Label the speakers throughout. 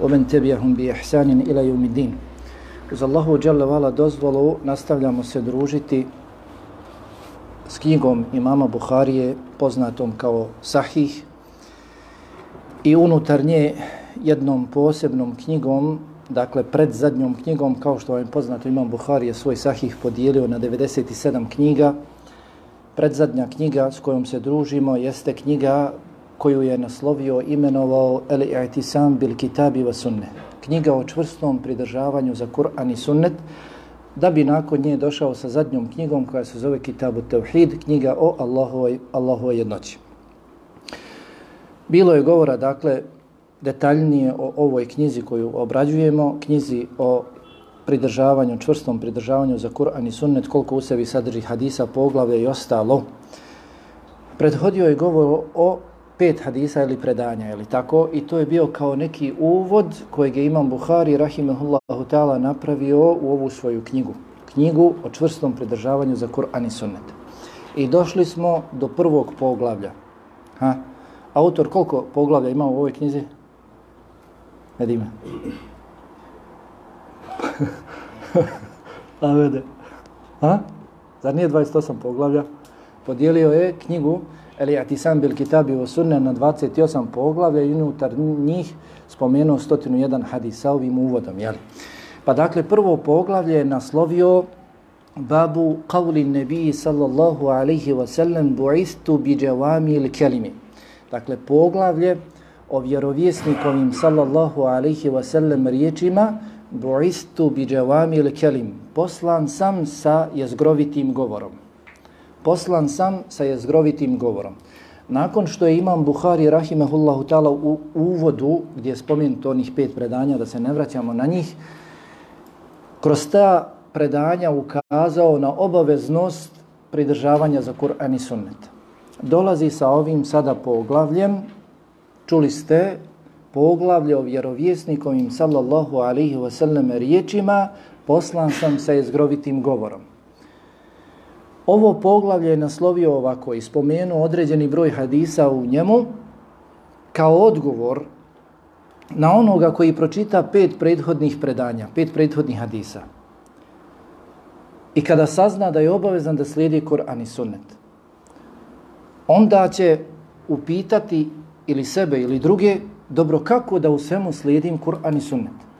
Speaker 1: ومن تبعهم بإحسان إلى يوم الدين Uz Allahu Đalla Vala dozvolu nastavljamo se družiti s knjigom imama Buharije, poznatom kao Sahih, i unutar nje jednom posebnom knjigom, dakle pred zadnjom knjigom, kao što vam je poznato, imam Buharije svoj Sahih podijelio na 97 knjiga. Predzadnja knjiga s kojom se družimo jeste knjiga koju je naslovio, imenovao El I'tisam bil kitabi wa sunne. Knjiga o čvrstom pridržavanju za Kur'an i sunnet, da bi nakon nje došao sa zadnjom knjigom koja se zove Kitabu Tevhid, knjiga o Allahovoj, Allahovoj jednoći. Bilo je govora, dakle, detaljnije o ovoj knjizi koju obrađujemo, knjizi o pridržavanju, čvrstom pridržavanju za Kur'an i sunnet, koliko u sebi sadrži hadisa, poglavlje i ostalo. Prethodio je govor o pet hadisa ili predanja, ili tako, i to je bio kao neki uvod kojeg je Imam Buhari, rahimahullahu ta'ala, napravio u ovu svoju knjigu. Knjigu o čvrstom pridržavanju za Kur'an i sunnet. I došli smo do prvog poglavlja. Ha? Autor koliko poglavlja ima u ovoj knjizi? Nedime. A vede. Ha? Zar nije 28 poglavlja? Podijelio je knjigu Eli atisan bil kitabi o sunne na 28 poglavlja i unutar njih spomenuo 101 hadisa ovim uvodom. jel? Pa dakle, prvo poglavlje je naslovio babu qavli nebiji sallallahu alaihi wa sallam bu'istu bi džavami il kelimi. Dakle, poglavlje o vjerovjesnikovim sallallahu alaihi wa sallam riječima bu'istu bi džavami il kelim. Poslan sam sa jezgrovitim govorom poslan sam sa jezgrovitim govorom. Nakon što je imam Buhari rahimehullahu ta'ala u uvodu, gdje je spomenuto onih pet predanja, da se ne vraćamo na njih, kroz ta predanja ukazao na obaveznost pridržavanja za Kur'an i sunnet. Dolazi sa ovim sada poglavljem, čuli ste, poglavlje o vjerovjesnikovim sallallahu alaihi wasallam riječima, poslan sam sa jezgrovitim govorom. Ovo poglavlje je naslovio ovako i spomenuo određeni broj hadisa u njemu kao odgovor na onoga koji pročita pet prethodnih predanja, pet prethodnih hadisa. I kada sazna da je obavezan da slijedi Koran i Sunnet, onda će upitati ili sebe ili druge, dobro kako da u svemu slijedim Kur'an i Sunnet.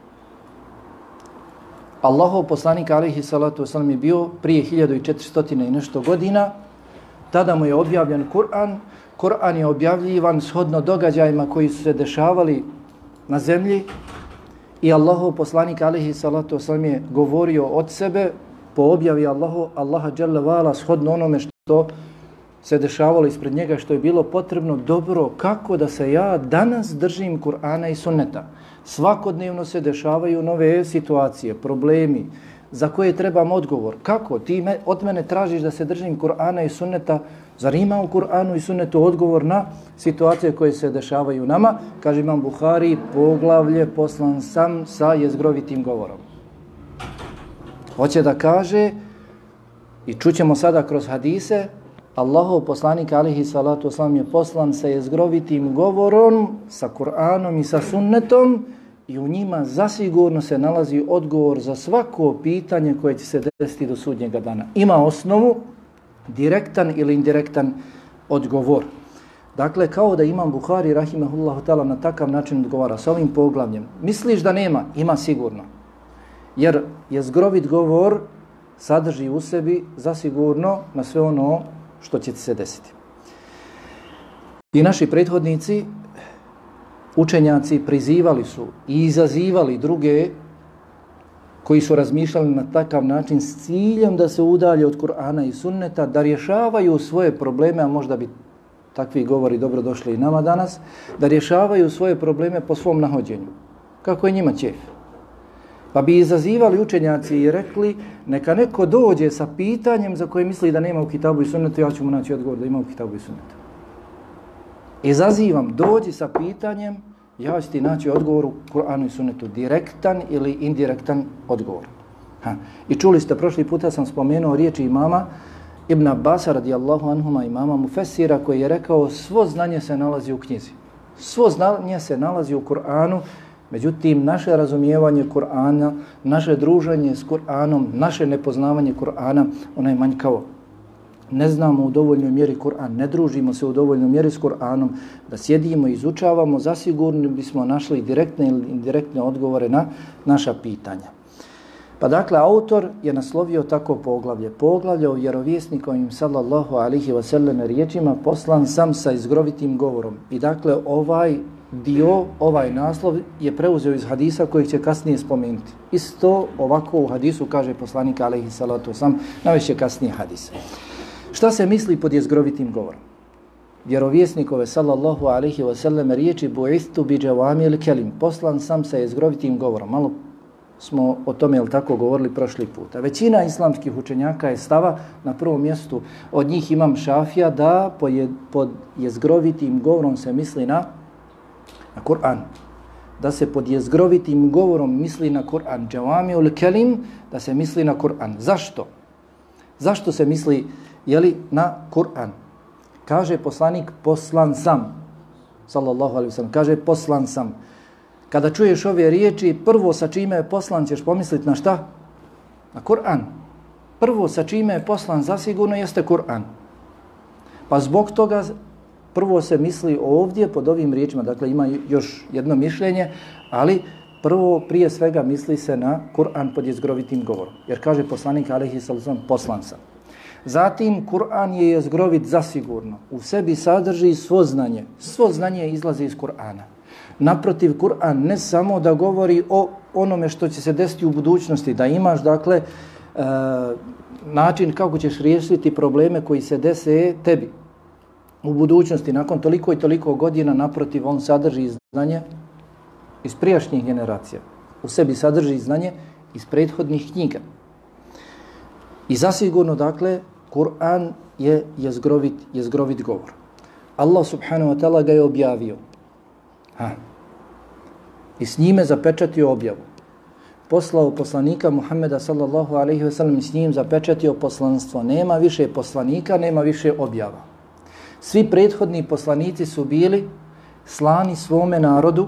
Speaker 1: Allahov poslanik alaihi salatu wasalam je bio prije 1400 i nešto godina, tada mu je objavljen Kur'an, Kur'an je objavljivan shodno događajima koji su se dešavali na zemlji. I Allahov poslanik alaihi salatu wasalam je govorio od sebe po objavi Allahu, Allaha jalla vala shodno onome što se dešavalo ispred njega što je bilo potrebno dobro kako da se ja danas držim Kur'ana i sunneta svakodnevno se dešavaju nove situacije, problemi za koje trebam odgovor. Kako? Ti me, od mene tražiš da se držim Kur'ana i sunneta, zar ima u Kur'anu i sunnetu odgovor na situacije koje se dešavaju nama? Kaže imam Buhari, poglavlje poslan sam sa jezgrovitim govorom. Hoće da kaže, i čućemo sada kroz hadise, Allahov poslanik alihi salatu oslam je poslan sa jezgrovitim govorom, sa Kur'anom i sa sunnetom i u njima zasigurno se nalazi odgovor za svako pitanje koje će se desiti do sudnjega dana. Ima osnovu, direktan ili indirektan odgovor. Dakle, kao da imam Buhari, rahimahullahu ta'ala, na takav način odgovara sa ovim poglavljem. Misliš da nema? Ima sigurno. Jer je zgrovit govor sadrži u sebi zasigurno na sve ono što će se desiti. I naši prethodnici, učenjaci, prizivali su i izazivali druge koji su razmišljali na takav način s ciljem da se udalje od Kur'ana i sunneta, da rješavaju svoje probleme, a možda bi takvi govori dobro došli i nama danas, da rješavaju svoje probleme po svom nahođenju. Kako je njima ćef? Pa bi izazivali učenjaci i rekli, neka neko dođe sa pitanjem za koje misli da nema u kitabu i sunnetu, ja ću mu naći odgovor da ima u kitabu i sunnetu. Izazivam, dođi sa pitanjem, ja ću ti naći odgovor u Kur'anu i sunnetu, direktan ili indirektan odgovor. Ha. I čuli ste, prošli puta sam spomenuo riječi imama Ibn Abbas radijallahu anhuma imama Mufessira koji je rekao svo znanje se nalazi u knjizi. Svo znanje se nalazi u Kur'anu Međutim, naše razumijevanje Kur'ana, naše druženje s Kur'anom, naše nepoznavanje Kur'ana, ona je manjkavo. Ne znamo u dovoljnoj mjeri Kur'an, ne družimo se u dovoljnoj mjeri s Kur'anom, da sjedimo i izučavamo, zasigurno bismo našli direktne ili indirektne odgovore na naša pitanja. Pa dakle, autor je naslovio tako poglavlje. Poglavlje o vjerovjesnikovim sallallahu alihi wasallam riječima poslan sam sa izgrovitim govorom. I dakle, ovaj dio, ovaj naslov je preuzeo iz hadisa kojih će kasnije spomenuti. Isto ovako u hadisu kaže poslanik alaihi salatu sam, navešće kasnije hadis. Šta se misli pod jezgrovitim govorom? Vjerovjesnikove sallallahu alihi wasallam riječi bu'istu bi džavamil kelim. Poslan sam sa jezgrovitim govorom. Malo smo o tome jel tako govorili prošli puta. Većina islamskih učenjaka je stava na prvom mjestu. Od njih imam šafija da pod jezgrovitim govorom se misli na, na Kur'an. Da se pod jezgrovitim govorom misli na Kur'an. Džavami ul kelim da se misli na Kur'an. Zašto? Zašto se misli jeli, na Kur'an? Kaže poslanik poslan sam. Sallallahu alaihi wa sallam. Kaže poslan sam. Kada čuješ ove riječi, prvo sa čime je poslan ćeš pomisliti na šta? Na Kur'an. Prvo sa čime je poslan zasigurno jeste Kur'an. Pa zbog toga prvo se misli ovdje pod ovim riječima, dakle ima još jedno mišljenje, ali prvo prije svega misli se na Kur'an pod jezgrovitim govorom. Jer kaže poslanik Alehi Salazan poslan sam. Zatim Kur'an je jezgrovit zasigurno. U sebi sadrži svo znanje. Svo znanje izlazi iz Kur'ana. Naprotiv, Kur'an ne samo da govori o onome što će se desiti u budućnosti, da imaš, dakle, e, način kako ćeš riješiti probleme koji se dese tebi u budućnosti, nakon toliko i toliko godina, naprotiv, on sadrži znanje iz prijašnjih generacija. U sebi sadrži znanje iz prethodnih knjiga. I zasigurno, dakle, Kur'an je jezgrovit, jezgrovit govor. Allah subhanahu wa ta'ala ga je objavio. Ha, i s njime zapečatio objavu. Poslao poslanika Muhammeda sallallahu alaihi ve sellem s njim zapečatio poslanstvo. Nema više poslanika, nema više objava. Svi prethodni poslanici su bili slani svome narodu,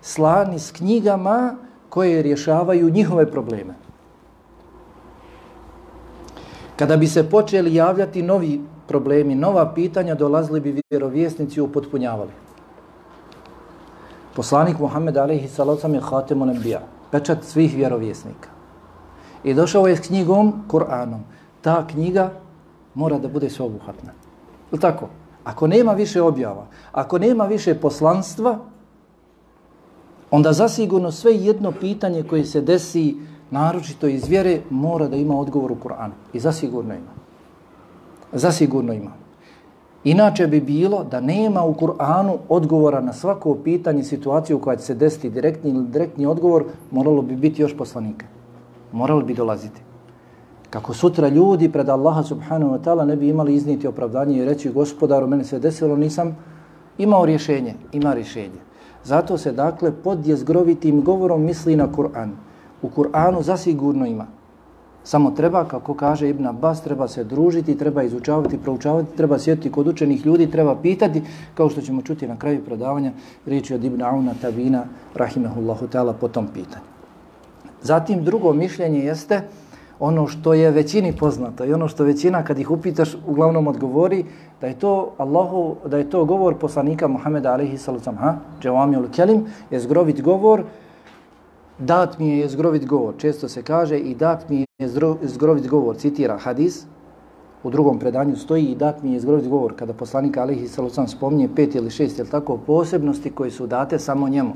Speaker 1: slani s knjigama koje rješavaju njihove probleme. Kada bi se počeli javljati novi problemi, nova pitanja, dolazili bi vjerovjesnici i upotpunjavali. Poslanik Muhammed alaihi salacom je Hatemu nebija, pečat svih vjerovjesnika. I došao je s knjigom, Kur'anom. Ta knjiga mora da bude sveobuhatna. Je tako? Ako nema više objava, ako nema više poslanstva, onda zasigurno sve jedno pitanje koje se desi naročito iz vjere mora da ima odgovor u Kur'anu. I zasigurno ima. Zasigurno ima. Inače bi bilo da nema u Kur'anu odgovora na svako pitanje, situaciju koja će se desiti direktni ili direktni odgovor, moralo bi biti još poslanika. Moralo bi dolaziti. Kako sutra ljudi pred Allaha subhanahu wa ta'ala ne bi imali izniti opravdanje i reći gospodaru, mene se desilo, nisam imao rješenje. Ima rješenje. Zato se dakle pod jezgrovitim govorom misli na Kur'an. U Kur'anu zasigurno ima. Samo treba, kako kaže Ibn Abbas, treba se družiti, treba izučavati, proučavati, treba sjetiti kod učenih ljudi, treba pitati, kao što ćemo čuti na kraju predavanja, riječi od Ibn Auna Tabina, rahimahullahu ta'ala, po tom pitanju. Zatim drugo mišljenje jeste ono što je većini poznato i ono što većina kad ih upitaš uglavnom odgovori da je to Allahu, da je to govor poslanika Muhameda alejhi sallam, ha, džavamijul kelim, je zgrovit govor, dat mi je zgrovit govor. Često se kaže i dat mi je zgrovit govor. Citira hadis, u drugom predanju stoji i dat mi je zgrovit govor. Kada poslanik alejhi sallam spomnje pet ili šest, ili tako, posebnosti koje su date samo njemu.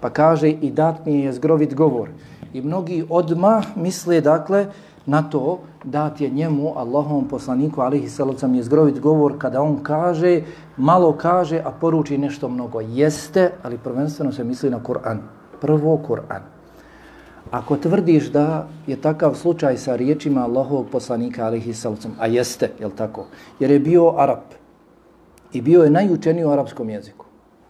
Speaker 1: Pa kaže i dat mi je zgrovit govor. I mnogi odmah misle, dakle, na to dat je njemu, Allahom poslaniku, alihi salacom, je zgrovit govor kada on kaže, malo kaže, a poruči nešto mnogo. Jeste, ali prvenstveno se misli na Kur'an prvo Kur'an. Ako tvrdiš da je takav slučaj sa riječima Allahovog poslanika alihi salacom, a jeste, je tako? Jer je bio Arab i bio je najučeniji u arapskom jeziku.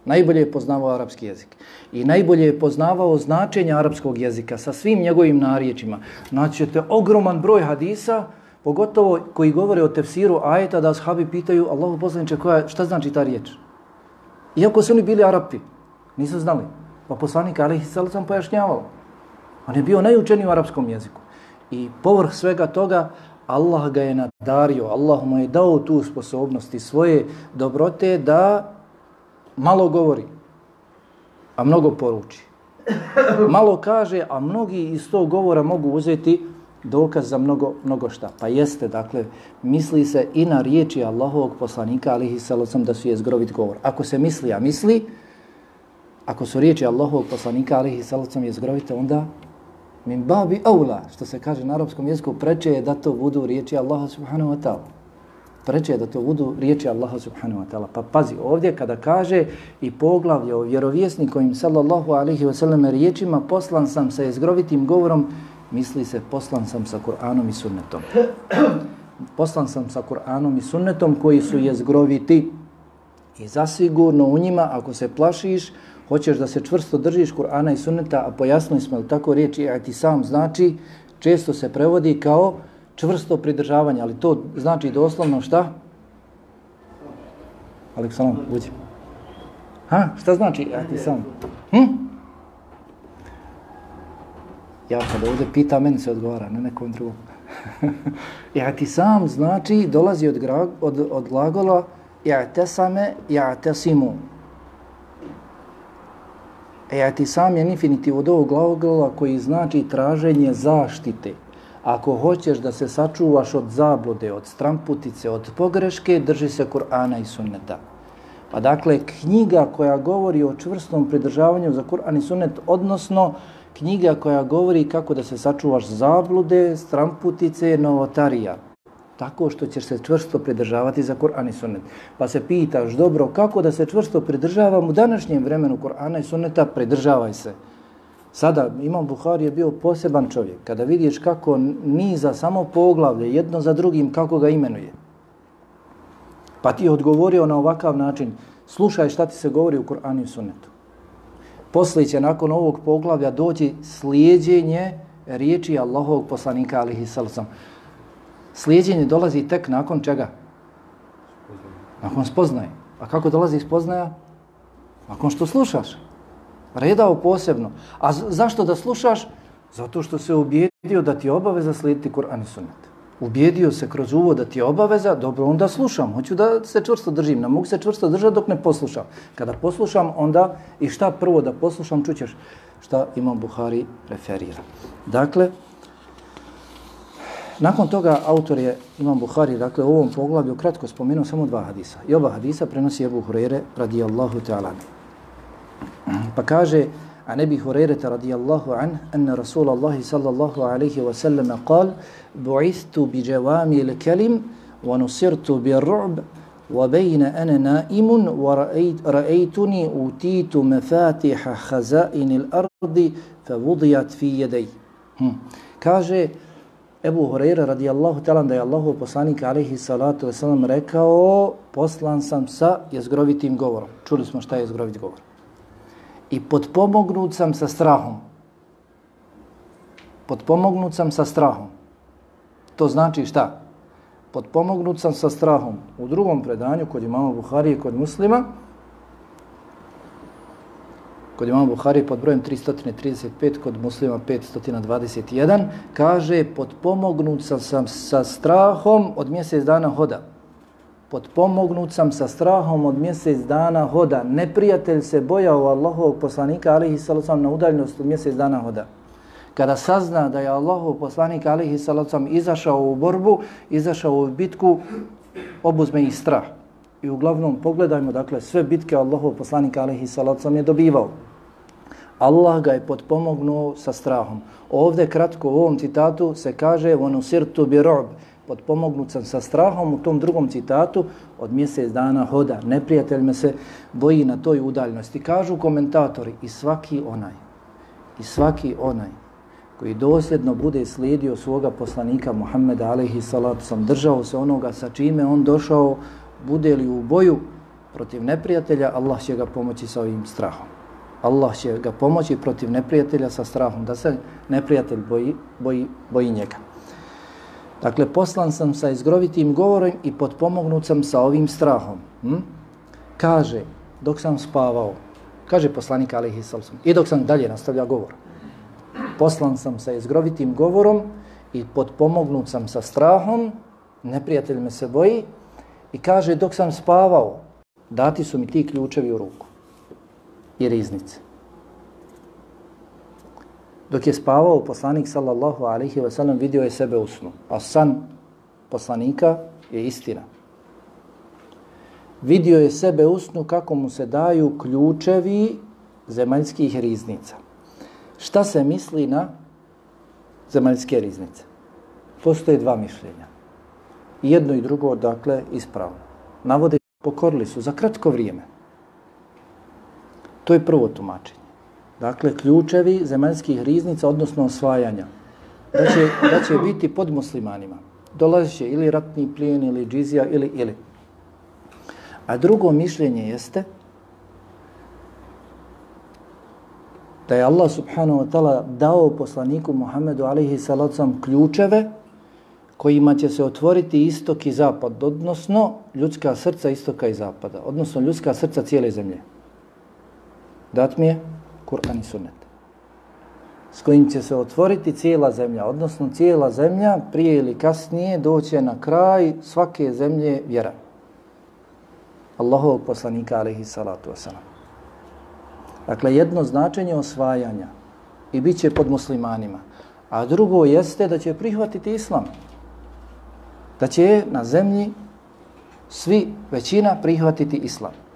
Speaker 1: Najbolje je poznavao arapski jezik. I najbolje je poznavao značenje arapskog jezika sa svim njegovim narječima. Naćete ogroman broj hadisa, pogotovo koji govore o tefsiru ajeta, da ashabi pitaju Allahu poslaniče koja, šta znači ta riječ? Iako su oni bili Arapi, nisu znali. Pa poslanik Alihi Salacan pojašnjavao. On je bio najučeniji u arapskom jeziku. I povrh svega toga, Allah ga je nadario, Allah mu je dao tu sposobnost i svoje dobrote da malo govori, a mnogo poruči. Malo kaže, a mnogi iz tog govora mogu uzeti dokaz za mnogo, mnogo šta. Pa jeste, dakle, misli se i na riječi Allahovog poslanika, alihi salacom, da su je zgrovit govor. Ako se misli, a misli, ako su riječi Allahovog poslanika, alihi salacom, je zgrovite, onda min babi aula, što se kaže na arapskom jeziku, preče je da to budu riječi Allaha subhanahu wa ta'ala. Preče da to budu riječi Allaha subhanahu wa ta'ala. Pa pazi, ovdje kada kaže i poglavlje o vjerovjesnikovim sallallahu alaihi wa sallam riječima, poslan sam sa jezgrovitim govorom, misli se poslan sam sa Kur'anom i sunnetom. Poslan sam sa Kur'anom i sunnetom koji su jezgroviti. I zasigurno u njima, ako se plašiš, hoćeš da se čvrsto držiš Kur'ana i sunneta, a pojasnili smo li tako riječi, a ti sam znači, često se prevodi kao čvrsto pridržavanje, ali to znači doslovno šta? Aleksalam, uđi. Ha, šta znači a ti sam? Hm? Ja kad ovdje pita, meni se odgovara, ne nekom drugom. ja ti sam znači dolazi od, od, od glagola ja te same, ja te simu. E, ti sam je infinitiv od ovog glagola koji znači traženje zaštite. Ako hoćeš da se sačuvaš od zablude, od stramputice, od pogreške, drži se Kur'ana i sunneta. Pa dakle, knjiga koja govori o čvrstom pridržavanju za Kur'an i sunnet, odnosno knjiga koja govori kako da se sačuvaš zablude, stramputice, novotarija tako što ćeš se čvrsto pridržavati za Kur'an i Sunnet. Pa se pitaš, dobro, kako da se čvrsto pridržavam u današnjem vremenu Kur'ana i Sunneta, pridržavaj se. Sada, Imam Buhari je bio poseban čovjek. Kada vidiš kako niza samo poglavlje, jedno za drugim, kako ga imenuje. Pa ti je odgovorio na ovakav način, slušaj šta ti se govori u Kur'anu i Sunnetu. Posle će nakon ovog poglavlja doći slijedjenje riječi Allahovog poslanika alihi sallam. Slijedjenje dolazi tek nakon čega? Nakon spoznaje. A kako dolazi spoznaja? Nakon što slušaš. Redao posebno. A zašto da slušaš? Zato što se ubijedio da ti je obaveza slijediti Kur'an i Sunnet. Ubijedio se kroz uvo da ti je obaveza, dobro, onda slušam. Hoću da se čvrsto držim. Ne mogu se čvrsto držati dok ne poslušam. Kada poslušam, onda i šta prvo da poslušam, čućeš šta Imam Buhari referira. Dakle, Nakon toga autor je Imam Buhari, dakle u ovom poglavlju kratko spomenuo samo dva hadisa. I oba hadisa prenosi Ebu Hurere radijallahu ta'ala. Pa kaže, a nebi Hurere radijallahu an, anna Rasulallahi sallallahu alaihi wa sallam kal, bu'istu bi džavami il kelim, wa nusirtu bi ru'b, wa bejna ana naimun, wa ra'ejtuni utitu mefatiha hazain il ardi, fa vudijat fi jedej. Hm. Kaže, Ebu Hureyre radijallahu talan da je Allahu poslanik alaihi salatu wasalam rekao poslan sam sa jezgrovitim govorom. Čuli smo šta je jezgrovit govor. I podpomognut sam sa strahom. Podpomognut sam sa strahom. To znači šta? Podpomognut sam sa strahom. U drugom predanju kod imama Buhari i kod muslima kod imama Buhari pod brojem 335, kod muslima 521, kaže podpomognut sam, sam sa strahom od mjesec dana hoda Podpomognut sam sa strahom od mjesec dana hoda. Neprijatelj se bojao Allahovog poslanika alihi salacom na udaljnost od mjesec dana hoda. Kada sazna da je Allahov poslanik alihi salacom izašao u borbu, izašao u bitku, obuzme i strah. I uglavnom pogledajmo, dakle, sve bitke Allahov poslanika alihi salacom je dobivao. Allah ga je potpomognuo sa strahom. Ovde kratko u ovom citatu se kaže وَنُسِرْتُ بِرُعْبِ Potpomognut sam sa strahom u tom drugom citatu od mjesec dana hoda. Neprijatelj me se boji na toj udaljnosti. Kažu komentatori i svaki onaj, i svaki onaj koji dosljedno bude slijedio svoga poslanika Muhammeda alaihi salatu sam držao se onoga sa čime on došao, bude li u boju protiv neprijatelja, Allah će ga pomoći sa ovim strahom. Allah će ga pomoći protiv neprijatelja sa strahom, da se neprijatelj boji, boji, boji njega. Dakle, poslan sam sa izgrovitim govorom i potpomognut sam sa ovim strahom. Hm? Kaže, dok sam spavao, Kaže poslanik alihi Salsom, I dok sam dalje nastavlja govor. Poslan sam sa izgrovitim govorom i potpomognut sam sa strahom, neprijatelj me se boji i kaže dok sam spavao, dati su mi ti ključevi u ruku i riznice. Dok je spavao, poslanik sallallahu alaihi wa sallam vidio je sebe u snu. A san poslanika je istina. Vidio je sebe u snu kako mu se daju ključevi zemaljskih riznica. Šta se misli na zemaljske riznice? Postoje dva mišljenja. Jedno i drugo, dakle, ispravno. Navode pokorili su za kratko vrijeme. To je prvo tumačenje. Dakle, ključevi zemaljskih riznica, odnosno osvajanja, da će, da će biti pod muslimanima. Dolazit će ili ratni plijen, ili džizija, ili, ili. A drugo mišljenje jeste da je Allah subhanahu wa ta'ala dao poslaniku Muhammedu alaihi salacom ključeve kojima će se otvoriti istok i zapad, odnosno ljudska srca istoka i zapada, odnosno ljudska srca cijele zemlje. Dat mi je Kur'an i Sunnet. S kojim će se otvoriti cijela zemlja, odnosno cijela zemlja prije ili kasnije doće na kraj svake zemlje vjera. Allahovog poslanika alaihi salatu wasalam. Dakle, jedno značenje osvajanja i bit će pod muslimanima, a drugo jeste da će prihvatiti islam. Da će na zemlji svi, većina, prihvatiti islam.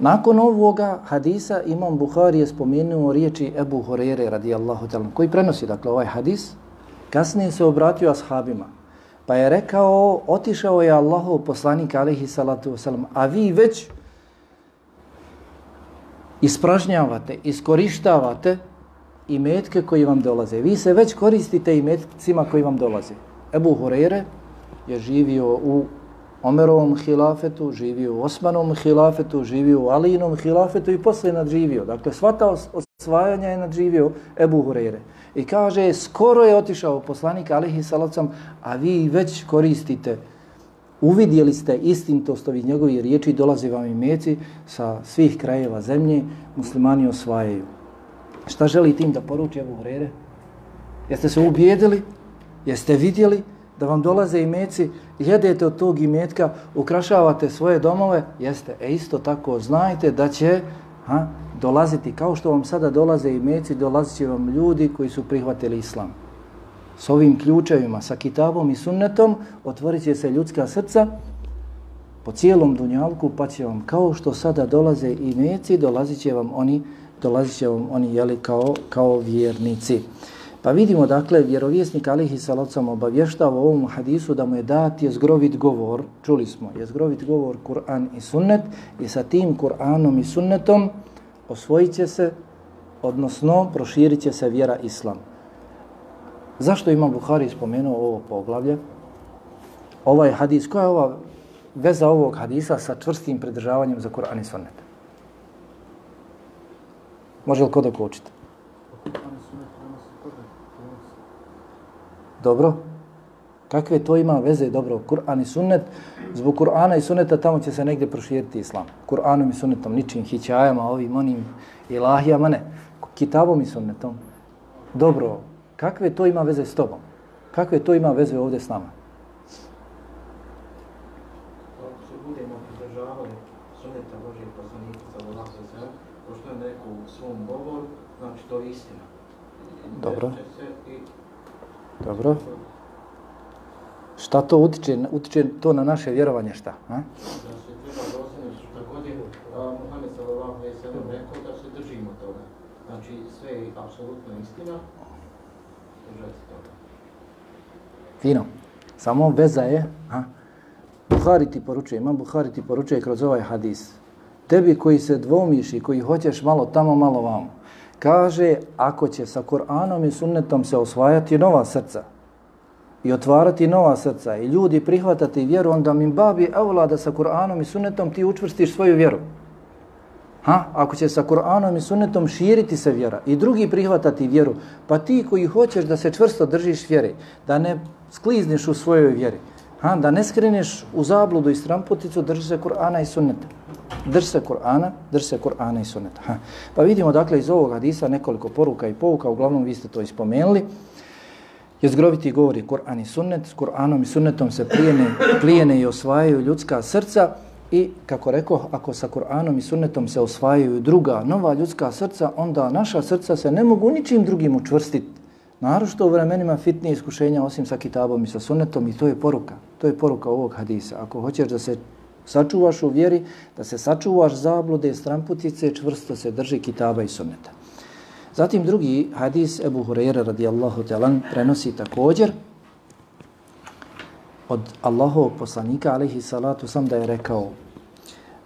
Speaker 1: Nakon ovoga hadisa Imam Buhari je spomenuo riječi Ebu Horere radijallahu ta'ala koji prenosi dakle ovaj hadis kasnije se obratio ashabima pa je rekao otišao je Allahov poslanik alejhi salatu vesselam a vi već ispražnjavate, iskorištavate i metke koji vam dolaze. Vi se već koristite i metcima koji vam dolaze. Ebu Hurere je živio u Omerovom hilafetu, živio u Osmanovom hilafetu, živio u Alinom hilafetu i poslije nadživio. Dakle, svata osvajanja je nadživio Ebu Hureyre. I kaže, skoro je otišao poslanik Alihi Salacom, a vi već koristite, uvidjeli ste istintost ovih njegovih riječi, dolaze vam i meci sa svih krajeva zemlje, muslimani osvajaju. Šta želi tim da poruči Ebu Hureyre? Jeste se ubijedili? Jeste vidjeli? Da vam dolaze imeci, jedete od tog imetka, ukrašavate svoje domove, jeste, e isto tako znajte da će ha, dolaziti, kao što vam sada dolaze imeci, dolazit će vam ljudi koji su prihvatili islam. S ovim ključevima, sa kitabom i sunnetom, otvorit će se ljudska srca po cijelom dunjalku, pa će vam, kao što sada dolaze imeci, dolazit će vam oni, dolazit će vam oni jeli, kao, kao vjernici. Pa vidimo, dakle, vjerovjesnik Alihi Salocam obavještava u ovom hadisu da mu je dat jezgrovit govor, čuli smo, je zgrovit govor Kur'an i sunnet i sa tim Kur'anom i sunnetom osvojit će se, odnosno proširit će se vjera Islam. Zašto ima Buhari spomenuo ovo poglavlje? Ovaj hadis, koja je ova veza ovog hadisa sa čvrstim pridržavanjem za Kur'an i sunnet? Može li kod okučiti? Dobro. Kakve to ima veze? Dobro, Kur'an i sunnet. Zbog Kur'ana i sunneta tamo će se negdje proširiti islam. Kur'anom i sunnetom, ničim hićajama, ovim, onim ilahijama, ne. Kitabom i sunnetom. Dobro, kakve to ima veze s tobom? Kakve to ima veze ovdje s nama?
Speaker 2: Znači istina.
Speaker 1: Dobro. Dobro. Šta to utiče, utiče to na naše vjerovanje, šta? A?
Speaker 2: Da se treba dosadno, također Muhammed sallallahu alaihi sallam rekao da se držimo toga. Znači sve je apsolutno istina, držati toga.
Speaker 1: Fino. Samo veza je, a? Buhari ti poručuje, imam Buhari ti poručuje kroz ovaj hadis. Tebi koji se dvomiš i koji hoćeš malo tamo, malo vamo kaže ako će sa Kur'anom i sunnetom se osvajati nova srca i otvarati nova srca i ljudi prihvatati vjeru, onda mi babi evla da sa Kur'anom i sunnetom ti učvrstiš svoju vjeru. Ha? Ako će sa Kur'anom i sunnetom širiti se vjera i drugi prihvatati vjeru, pa ti koji hoćeš da se čvrsto držiš vjere, da ne sklizniš u svojoj vjeri, ha? da ne skreneš u zabludu i stramputicu, drži se Kur'ana i sunneta drse Kur'ana, drse Kur'ana i sunneta. Ha. Pa vidimo dakle iz ovog hadisa nekoliko poruka i pouka, uglavnom vi ste to ispomenuli. Je zgroviti govori Kur'an i sunnet, s Kur'anom i sunnetom se plijene, plijene i osvajaju ljudska srca i kako rekao, ako sa Kur'anom i sunnetom se osvajaju druga nova ljudska srca, onda naša srca se ne mogu ničim drugim učvrstiti. Narošto u vremenima fitnije iskušenja osim sa kitabom i sa sunnetom i to je poruka. To je poruka ovog hadisa. Ako hoćeš da se sačuvaš u vjeri, da se sačuvaš zablude, stramputice, čvrsto se drži kitaba i sunneta. Zatim drugi hadis Ebu Hureyre radijallahu talan prenosi također od Allahovog poslanika alaihi salatu sam da je rekao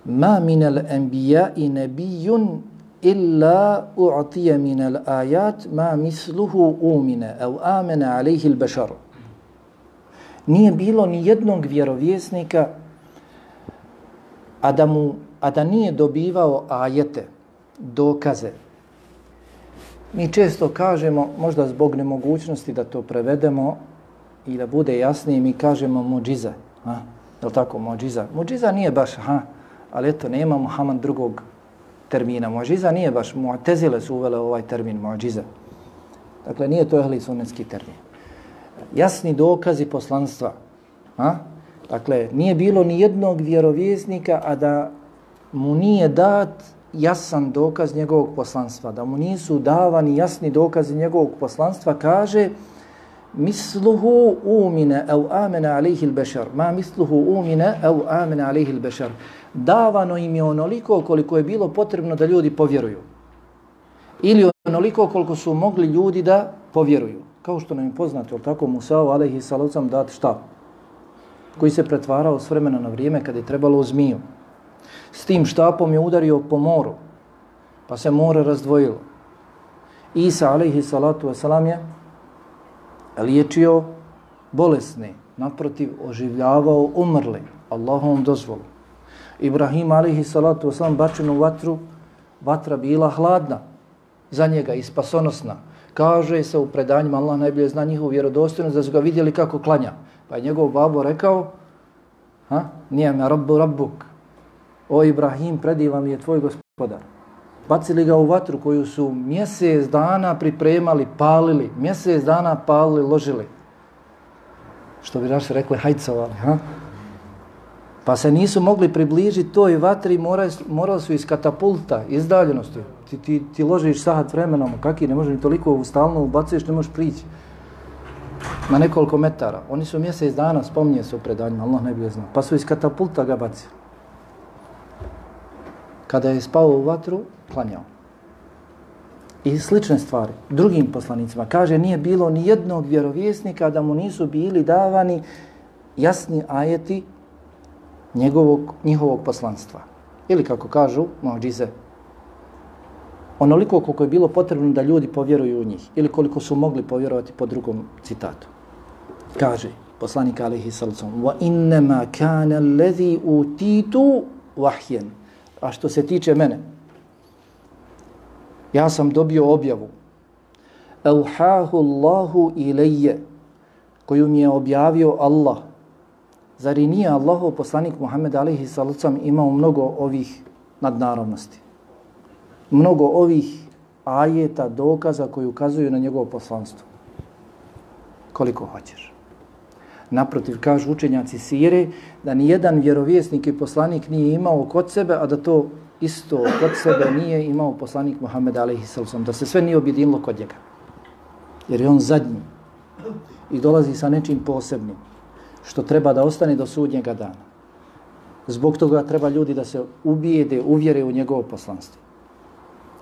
Speaker 1: Ma minel enbija i nebijun illa u'tija minel ajat ma misluhu umine au amene alaihi il bešaru. Nije bilo ni jednog vjerovjesnika a da, mu, a da nije dobivao ajete, dokaze. Mi često kažemo, možda zbog nemogućnosti da to prevedemo i da bude jasnije, mi kažemo muđiza. Ha? Je li tako, muđiza? Muđiza nije baš, ha, ali eto, nema Muhammed drugog termina. Muđiza nije baš, muatezile su uvele ovaj termin muđiza. Dakle, nije to ehli sunnetski termin. Jasni dokazi poslanstva. Ha? Dakle, nije bilo ni jednog vjerovjesnika, a da mu nije dat jasan dokaz njegovog poslanstva, da mu nisu davani jasni dokazi njegovog poslanstva, kaže misluhu umine au amena alihil bešar. Ma misluhu umine au amena alihil bešar. Davano im je onoliko koliko je bilo potrebno da ljudi povjeruju. Ili onoliko koliko su mogli ljudi da povjeruju. Kao što nam je poznato, tako Musa'u alaihi salocam dati šta? Koji se pretvarao s vremena na vrijeme kada je trebalo u zmiju. S tim štapom je udario po moru, pa se more razdvojilo. Isa, alaihi salatu wasalam, je liječio bolesne, naprotiv oživljavao umrli, Allahom dozvolu. Ibrahim, alaihi salatu wasalam, bačen u vatru, vatra bila hladna za njega i spasonosna. Kaže se u predanjima, Allah najbolje zna njihovu vjerodostojnost, da su ga vidjeli kako klanja. Pa je njegov babo rekao, ha, nije me rabbu rabbuk, o Ibrahim, predivan je tvoj gospodar. Bacili ga u vatru koju su mjesec dana pripremali, palili, mjesec dana palili, ložili. Što bi naši rekli, hajcovali, ha? Pa se nisu mogli približiti toj vatri, morali, morali su iz katapulta, iz daljenosti. Ti, ti, ti ložiš sahat vremenom, kaki, ne može ni toliko stalno ubacuješ, ne možeš prići na nekoliko metara. Oni su mjesec dana, spominje se u predanjima, Allah ne bi znao. Pa su iz katapulta ga bacili. Kada je spao u vatru, klanjao. I slične stvari. Drugim poslanicima. Kaže, nije bilo ni jednog vjerovjesnika da mu nisu bili davani jasni ajeti njegovog, njihovog poslanstva. Ili kako kažu, mođize, onoliko koliko je bilo potrebno da ljudi povjeruju u njih ili koliko su mogli povjerovati po drugom citatu. Kaže poslanik alaihi sallam wa innama kana alladhi utitu vahjen. A što se tiče mene, ja sam dobio objavu Auhahu Allahu ilayya koju mi je objavio Allah. Zar i nije Allahov poslanik Muhammed alaihi sallam imao mnogo ovih nadnaravnosti? Mnogo ovih ajeta, dokaza koji ukazuju na njegovo poslanstvo. Koliko hoćeš. Naprotiv, kažu učenjaci Sire, da ni jedan vjerovjesnik i poslanik nije imao kod sebe, a da to isto kod sebe nije imao poslanik Muhammed a.s. Da se sve nije objedinilo kod njega. Jer je on zadnji i dolazi sa nečim posebnim, što treba da ostane do sudnjega dana. Zbog toga treba ljudi da se ubijede, uvjere u njegovo poslanstvo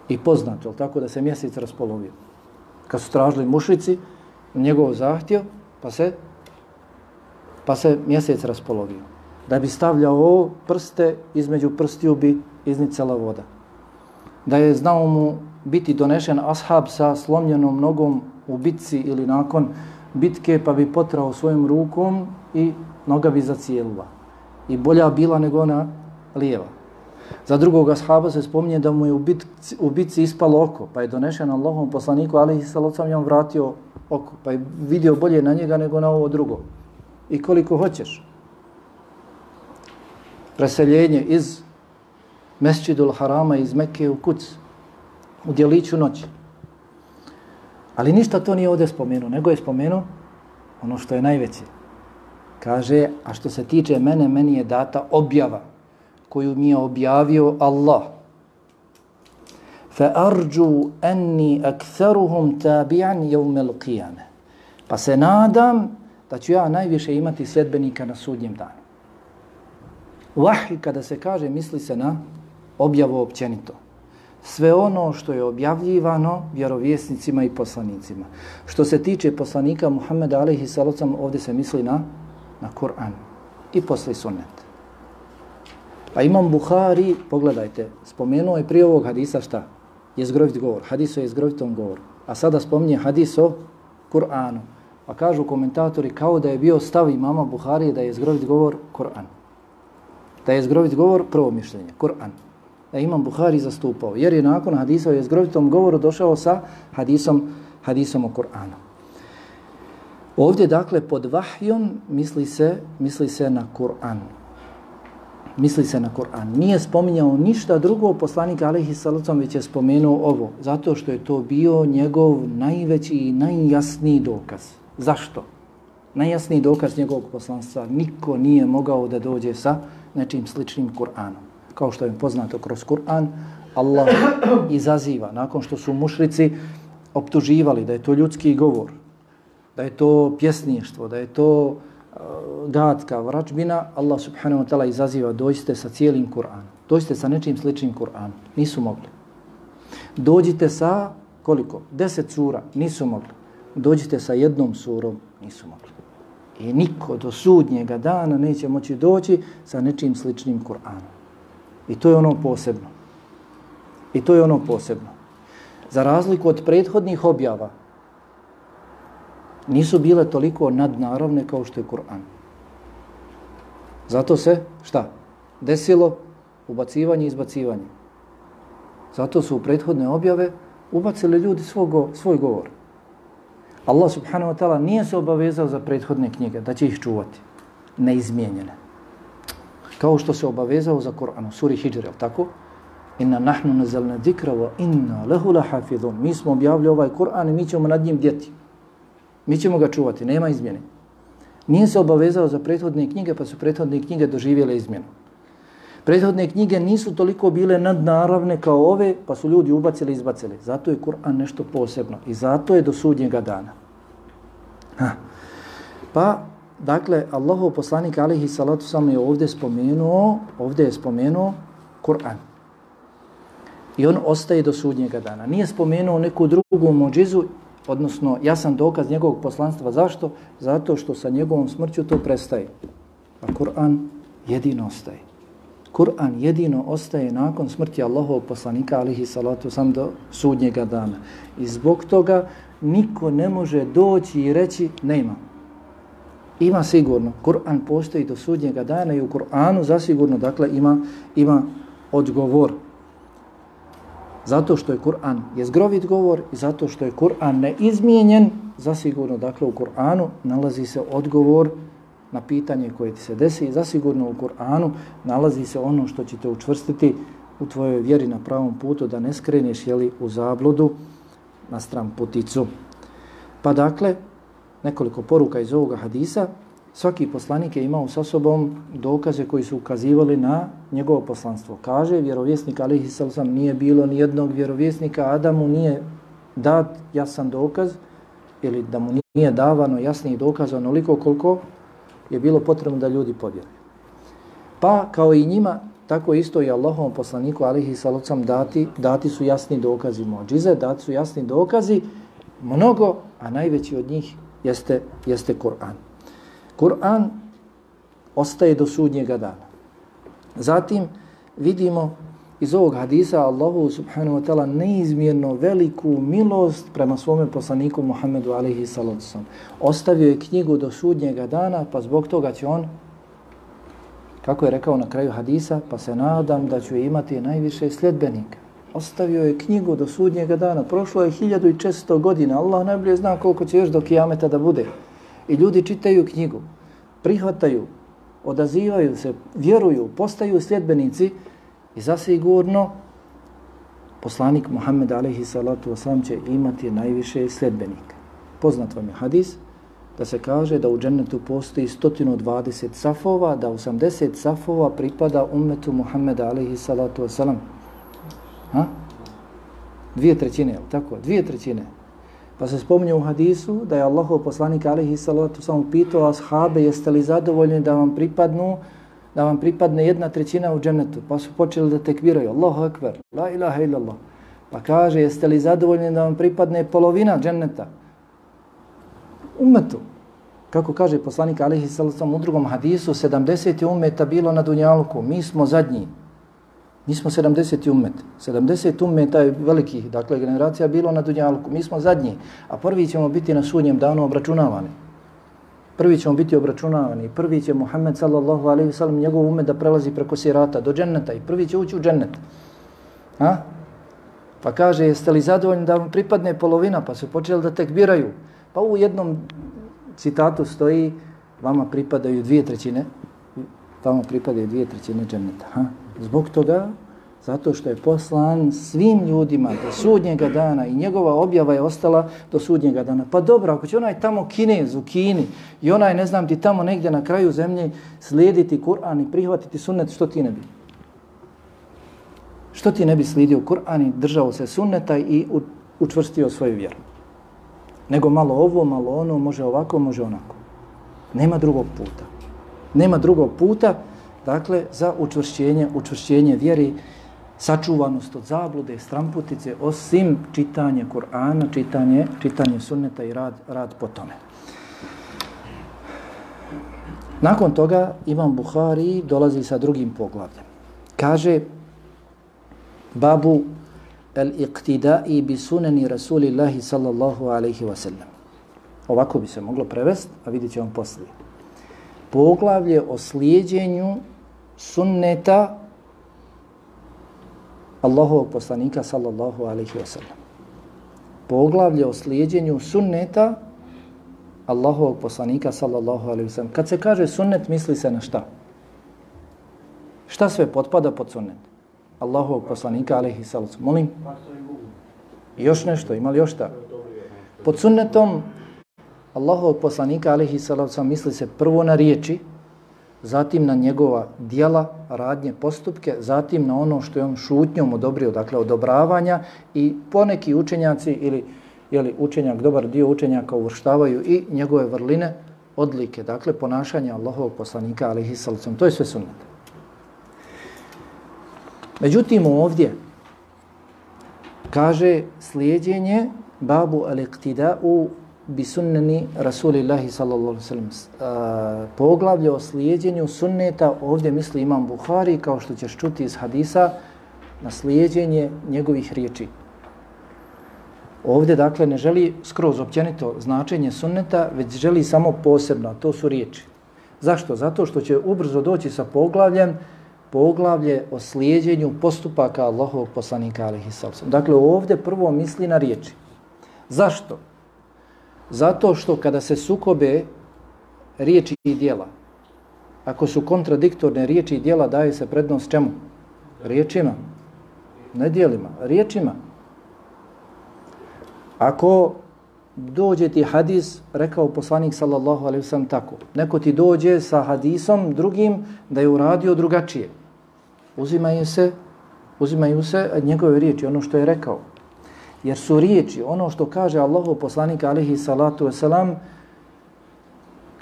Speaker 1: i poznato, tako da se mjesec raspolovio. Kad su tražili mušici njegov zahtjev, pa se, pa se mjesec raspolovio. Da bi stavljao prste, između prstiju bi iznicala voda. Da je znao mu biti donešen ashab sa slomljenom nogom u bitci ili nakon bitke, pa bi potrao svojim rukom i noga bi zacijelila. I bolja bila nego ona lijeva. Za drugog ashaba se spominje da mu je u bitci, u bitci ispalo oko, pa je donešen Allahom poslaniku, ali i salocam je on vratio oko, pa je vidio bolje na njega nego na ovo drugo. I koliko hoćeš. Preseljenje iz Mesčidul Harama iz Mekke u kuc, u djeliću noći. Ali ništa to nije ovdje spomenuo, nego je spomenuo ono što je najveće. Kaže, a što se tiče mene, meni je data objava koju mi je objavio Allah. Fa أَنِّي أَكْثَرُهُمْ تَابِعًا tabi'an jevmel. Pa se nadam da ću ja najviše imati sljedbenika na sudnjem danu. Vahi kada se kaže, misli se na objavu općenito. Sve ono što je objavljivano vjerovjesnicima i poslanicima. Što se tiče poslanika Muhammeda alaihi salocam, ovdje se misli na, na Kur'an i posle sunnet. Pa imam Buhari, pogledajte, spomenuo je prije ovog hadisa šta? Je zgrovit govor. Hadis o je zgrovitom govoru. A sada spominje hadis o Kur'anu. Pa kažu komentatori kao da je bio stav imama Buhari da je zgrovit govor Kur'an. Da je zgrovit govor prvo mišljenje, Kur'an. Da imam Buhari zastupao. Jer je nakon hadisa o je zgrovitom govoru došao sa hadisom, hadisom o Kur'anu. Ovdje dakle pod vahjom misli se, misli se na Kur'an misli se na Kur'an. Nije spominjao ništa drugo poslanika alaihi salacom, već je spomenuo ovo. Zato što je to bio njegov najveći i najjasniji dokaz. Zašto? Najjasniji dokaz njegovog poslanstva. Niko nije mogao da dođe sa nečim sličnim Kur'anom. Kao što je poznato kroz Kur'an, Allah izaziva, nakon što su mušrici optuživali da je to ljudski govor, da je to pjesništvo, da je to gatka, vračbina, Allah subhanahu wa ta'ala izaziva dođite sa cijelim Kur'anom. Dođite sa nečim sličnim Kur'anom. Nisu mogli. Dođite sa koliko? Deset sura. Nisu mogli. Dođite sa jednom surom. Nisu mogli. I niko do sudnjega dana neće moći doći sa nečim sličnim Kur'anom. I to je ono posebno. I to je ono posebno. Za razliku od prethodnih objava, nisu bile toliko nadnaravne kao što je Kur'an. Zato se, šta? Desilo ubacivanje i izbacivanje. Zato su u prethodne objave ubacili ljudi svog, svoj govor. Allah subhanahu wa ta'ala nije se obavezao za prethodne knjige da će ih čuvati. Neizmijenjene. Kao što se obavezao za Kur'an u suri Hijr, tako? Inna nahnu nazalna zikra wa inna lehu lahafidhun. Mi smo objavili ovaj Kur'an i mi ćemo nad njim djeti. Mi ćemo ga čuvati, nema izmjene. Nije se obavezao za prethodne knjige, pa su prethodne knjige doživjele izmjenu. Prethodne knjige nisu toliko bile nadnaravne kao ove, pa su ljudi ubacili i izbacili. Zato je Kur'an nešto posebno i zato je do sudnjega dana. Ha. Pa, dakle, Allahov poslanik alihi salatu sam je ovdje spomenuo, ovdje je spomenuo Kur'an. I on ostaje do sudnjega dana. Nije spomenuo neku drugu mođizu odnosno jasan dokaz njegovog poslanstva. Zašto? Zato što sa njegovom smrću to prestaje. A Kur'an jedino ostaje. Kur'an jedino ostaje nakon smrti Allahovog poslanika, alihi salatu sam do sudnjega dana. I zbog toga niko ne može doći i reći nema. Ima sigurno. Kur'an postoji do sudnjega dana i u Kur'anu zasigurno dakle ima ima odgovor zato što je Kur'an jezgrovit govor i zato što je Kur'an neizmijenjen, zasigurno dakle u Kur'anu nalazi se odgovor na pitanje koje ti se desi i zasigurno u Kur'anu nalazi se ono što će te učvrstiti u tvojoj vjeri na pravom putu da ne skreneš jeli, u zabludu na stran puticu. Pa dakle, nekoliko poruka iz ovoga hadisa, Svaki poslanik je imao sa sobom dokaze koji su ukazivali na njegovo poslanstvo. Kaže, vjerovjesnik Alihi Salsam nije bilo ni jednog vjerovjesnika, Adamu nije dat jasan dokaz ili da mu nije davano jasni dokaz onoliko koliko je bilo potrebno da ljudi povjeruju. Pa kao i njima, tako isto i Allahom poslaniku Alihi salocam dati, dati su jasni dokazi mođize, dati su jasni dokazi mnogo, a najveći od njih jeste, jeste Kur'an. Kur'an ostaje do sudnjega dana. Zatim vidimo iz ovog hadisa Allahu subhanahu wa ta'ala neizmjerno veliku milost prema svome poslaniku Muhammedu alaihi sallam. Ostavio je knjigu do sudnjega dana, pa zbog toga će on, kako je rekao na kraju hadisa, pa se nadam da ću imati najviše sljedbenika. Ostavio je knjigu do sudnjega dana. Prošlo je 1400 godina. Allah najbolje zna koliko će još do kijameta da bude. I ljudi čitaju knjigu, prihvataju, odazivaju se, vjeruju, postaju sljedbenici I zasigurno poslanik Muhammed alaihi salatu wasalam će imati najviše sljedbenika. Poznat vam je hadis da se kaže da u džennetu postoji 120 safova, da 80 safova pripada ummetu Muhammeda alaihi salatu wasalam. Ha? Dvije trećine, ali tako? Dvije trećine. Pa se spominje u hadisu da je Allahov poslanik alihi salatu sam pitao ashabe jeste li zadovoljni da vam pripadnu da vam pripadne jedna trećina u džennetu. Pa su počeli da tekviraju. Allahu akbar, la ilaha illallah. Pa kaže, jeste li zadovoljni da vam pripadne polovina dženneta? Umetu. Kako kaže poslanik Alihi Salasom u drugom hadisu, 70 umeta bilo na Dunjalku, mi smo zadnji. Mi smo 70 umet. 70 umeta je velikih, dakle generacija bilo na Dunjalku, mi smo zadnji. A prvi ćemo biti na sudnjem danu obračunavani. Prvi ćemo biti obračunavani. Prvi će Muhammed sallallahu alaihi wa sallam njegov umet da prelazi preko sirata do dženneta i prvi će ući u džennet. Ha? Pa kaže, jeste li zadovoljni da vam pripadne polovina? Pa su počeli da tekbiraju. Pa u jednom citatu stoji, vama pripadaju dvije trećine, vama pripadaju dvije trećine dženneta. Ha? Zbog toga, zato što je poslan svim ljudima do sudnjega dana i njegova objava je ostala do sudnjega dana. Pa dobro, ako će onaj tamo kinez u Kini i onaj, ne znam, ti tamo negdje na kraju zemlje slijediti Kur'an i prihvatiti sunnet, što ti ne bi? Što ti ne bi slijedio Kur'an i držao se sunneta i učvrstio svoju vjeru? Nego malo ovo, malo ono, može ovako, može onako. Nema drugog puta. Nema drugog puta, dakle, za učvršćenje, učvršćenje vjeri, sačuvanost od zablude, stramputice, osim čitanje Kur'ana, čitanje, čitanje sunneta i rad, rad po tome. Nakon toga Imam Buhari dolazi sa drugim poglavljem. Kaže, babu al-iqtida'i bi sunani Rasulillahi sallallahu alaihi wa sallam. Ovako bi se moglo prevest, a vidjet ćemo poslije. Poglavlje o slijedjenju sunneta Allahovog poslanika sallallahu alaihi wa sallam. Poglavlje o slijedjenju sunneta Allahovog poslanika sallallahu alaihi wa sallam. Kad se kaže sunnet, misli se na šta? Šta sve potpada pod sunnet? Allahovog poslanika, alaihi salatu. Molim? I još nešto, ima li još šta? Pod sunnetom Allahovog poslanika, alaihi salatu, misli se prvo na riječi, zatim na njegova dijela, radnje, postupke, zatim na ono što je on šutnjom odobrio, dakle odobravanja i poneki učenjaci ili jeli, učenjak, dobar dio učenjaka uvrštavaju i njegove vrline, odlike, dakle ponašanja Allahovog poslanika, alaihi salatu. To je sve sunnet. Međutim, ovdje kaže slijedjenje babu al-iqtida bi sunneni Rasulillahi sallallahu alaihi sallam. Poglavlje o slijedjenju sunneta, ovdje misli imam Buhari, kao što ćeš čuti iz hadisa, na slijedjenje njegovih riječi. Ovdje, dakle, ne želi skroz općenito značenje sunneta, već želi samo posebno, to su riječi. Zašto? Zato što će ubrzo doći sa poglavljem poglavlje o slijedjenju postupaka Allahovog poslanika alihi sallam. Dakle, ovdje prvo misli na riječi. Zašto? Zato što kada se sukobe riječi i dijela, ako su kontradiktorne riječi i dijela, daje se prednost čemu? Riječima. Ne dijelima, riječima. Ako dođe ti hadis, rekao poslanik sallallahu alaihi sallam tako, neko ti dođe sa hadisom drugim da je uradio drugačije, uzimaju se, uzimaju se njegove riječi, ono što je rekao. Jer su riječi, ono što kaže Allahov poslanik alihi salatu wasalam,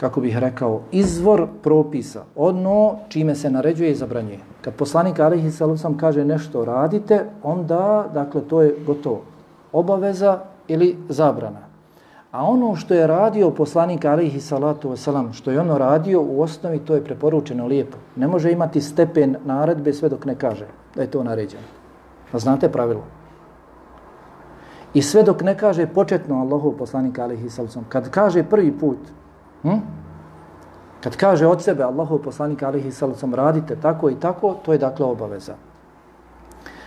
Speaker 1: kako bih rekao, izvor propisa, ono čime se naređuje i zabranjuje. Kad poslanik alihi salatu wasalam kaže nešto radite, onda, dakle, to je gotovo. Obaveza ili zabrana. A ono što je radio poslanik alihi salatu wasalam, što je ono radio u osnovi, to je preporučeno lijepo. Ne može imati stepen naredbe sve dok ne kaže da je to naređeno. Pa znate pravilo. I sve dok ne kaže početno Allahu poslanik alihi salatu kad kaže prvi put, hm? kad kaže od sebe Allahu poslanik alihi salatu radite tako i tako, to je dakle obaveza.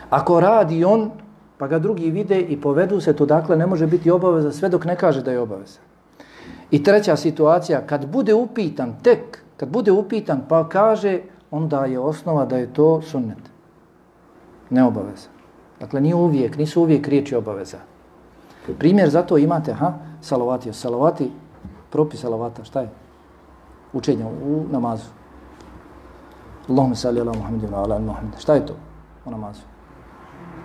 Speaker 1: Ako radi on, pa ga drugi vide i povedu se, to dakle ne može biti obaveza sve dok ne kaže da je obaveza. I treća situacija, kad bude upitan, tek kad bude upitan pa kaže, onda je osnova da je to sunnet. Ne obaveza. Dakle, nije uvijek, nisu uvijek riječi obaveza. Primjer za to imate, ha, salavati. Salavati, propis salavata, šta je? Učenje u namazu. Allahumma salli ala Muhammedu wa ala Muhammedu. Šta je to u namazu?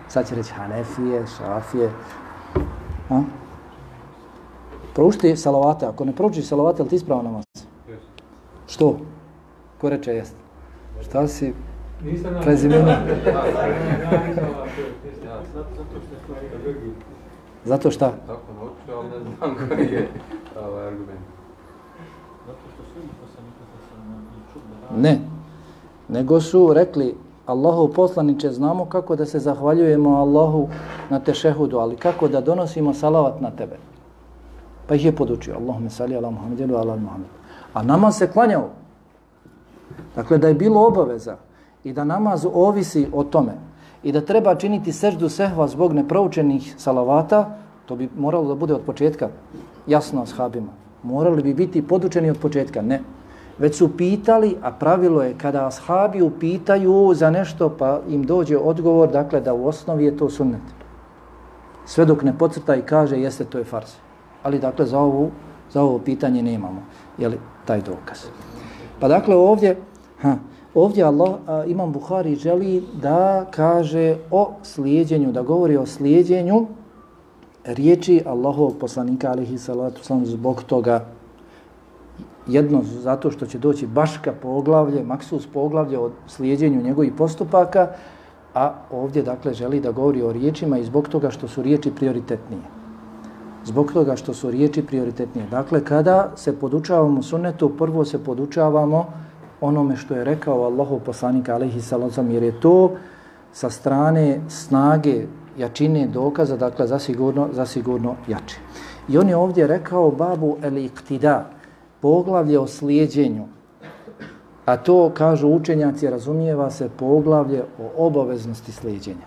Speaker 1: Sad će reći Hanefije, Šafije. Ha? Proučite salavate. Ako ne proučiš salavate, ali ti ispravo namaz? Što? Ko reče jest? Šta si prezimeno? Zato šta?
Speaker 3: Tako naučio, ali ne znam koji je ovaj argument.
Speaker 1: Ne. Nego su rekli Allahu poslaniče, znamo kako da se zahvaljujemo Allahu na tešehudu, ali kako da donosimo salavat na tebe. Pa ih je podučio. Allahume sali ala Muhammedu ala Muhammedu. A namaz se klanjao. Dakle, da je bilo obaveza i da namaz ovisi o tome i da treba činiti seždu sehva zbog neproučenih salavata, to bi moralo da bude od početka jasno ashabima. Morali bi biti podučeni od početka. Ne. Već su pitali, a pravilo je kada ashabi upitaju za nešto pa im dođe odgovor, dakle da u osnovi je to sunnet. Sve dok ne pocrta i kaže jeste to je fars. Ali dakle za ovo, za ovo pitanje nemamo je li taj dokaz. Pa dakle ovdje, ha, ovdje Allah, a, Imam Buhari želi da kaže o slijedjenju, da govori o slijedjenju riječi Allahovog poslanika alihi salatu sam zbog toga jedno zato što će doći baška poglavlje, maksus poglavlje o slijedjenju njegovih postupaka, a ovdje dakle želi da govori o riječima i zbog toga što su riječi prioritetnije. Zbog toga što su riječi prioritetnije. Dakle, kada se podučavamo sunnetu, prvo se podučavamo onome što je rekao Allahov poslanik alaihi sallam, jer je to sa strane snage, jačine, dokaza, dakle, zasigurno, zasigurno jače. I on je ovdje rekao babu eliktida, poglavlje o slijedjenju, a to, kažu učenjaci, razumijeva se poglavlje o obaveznosti slijedjenja.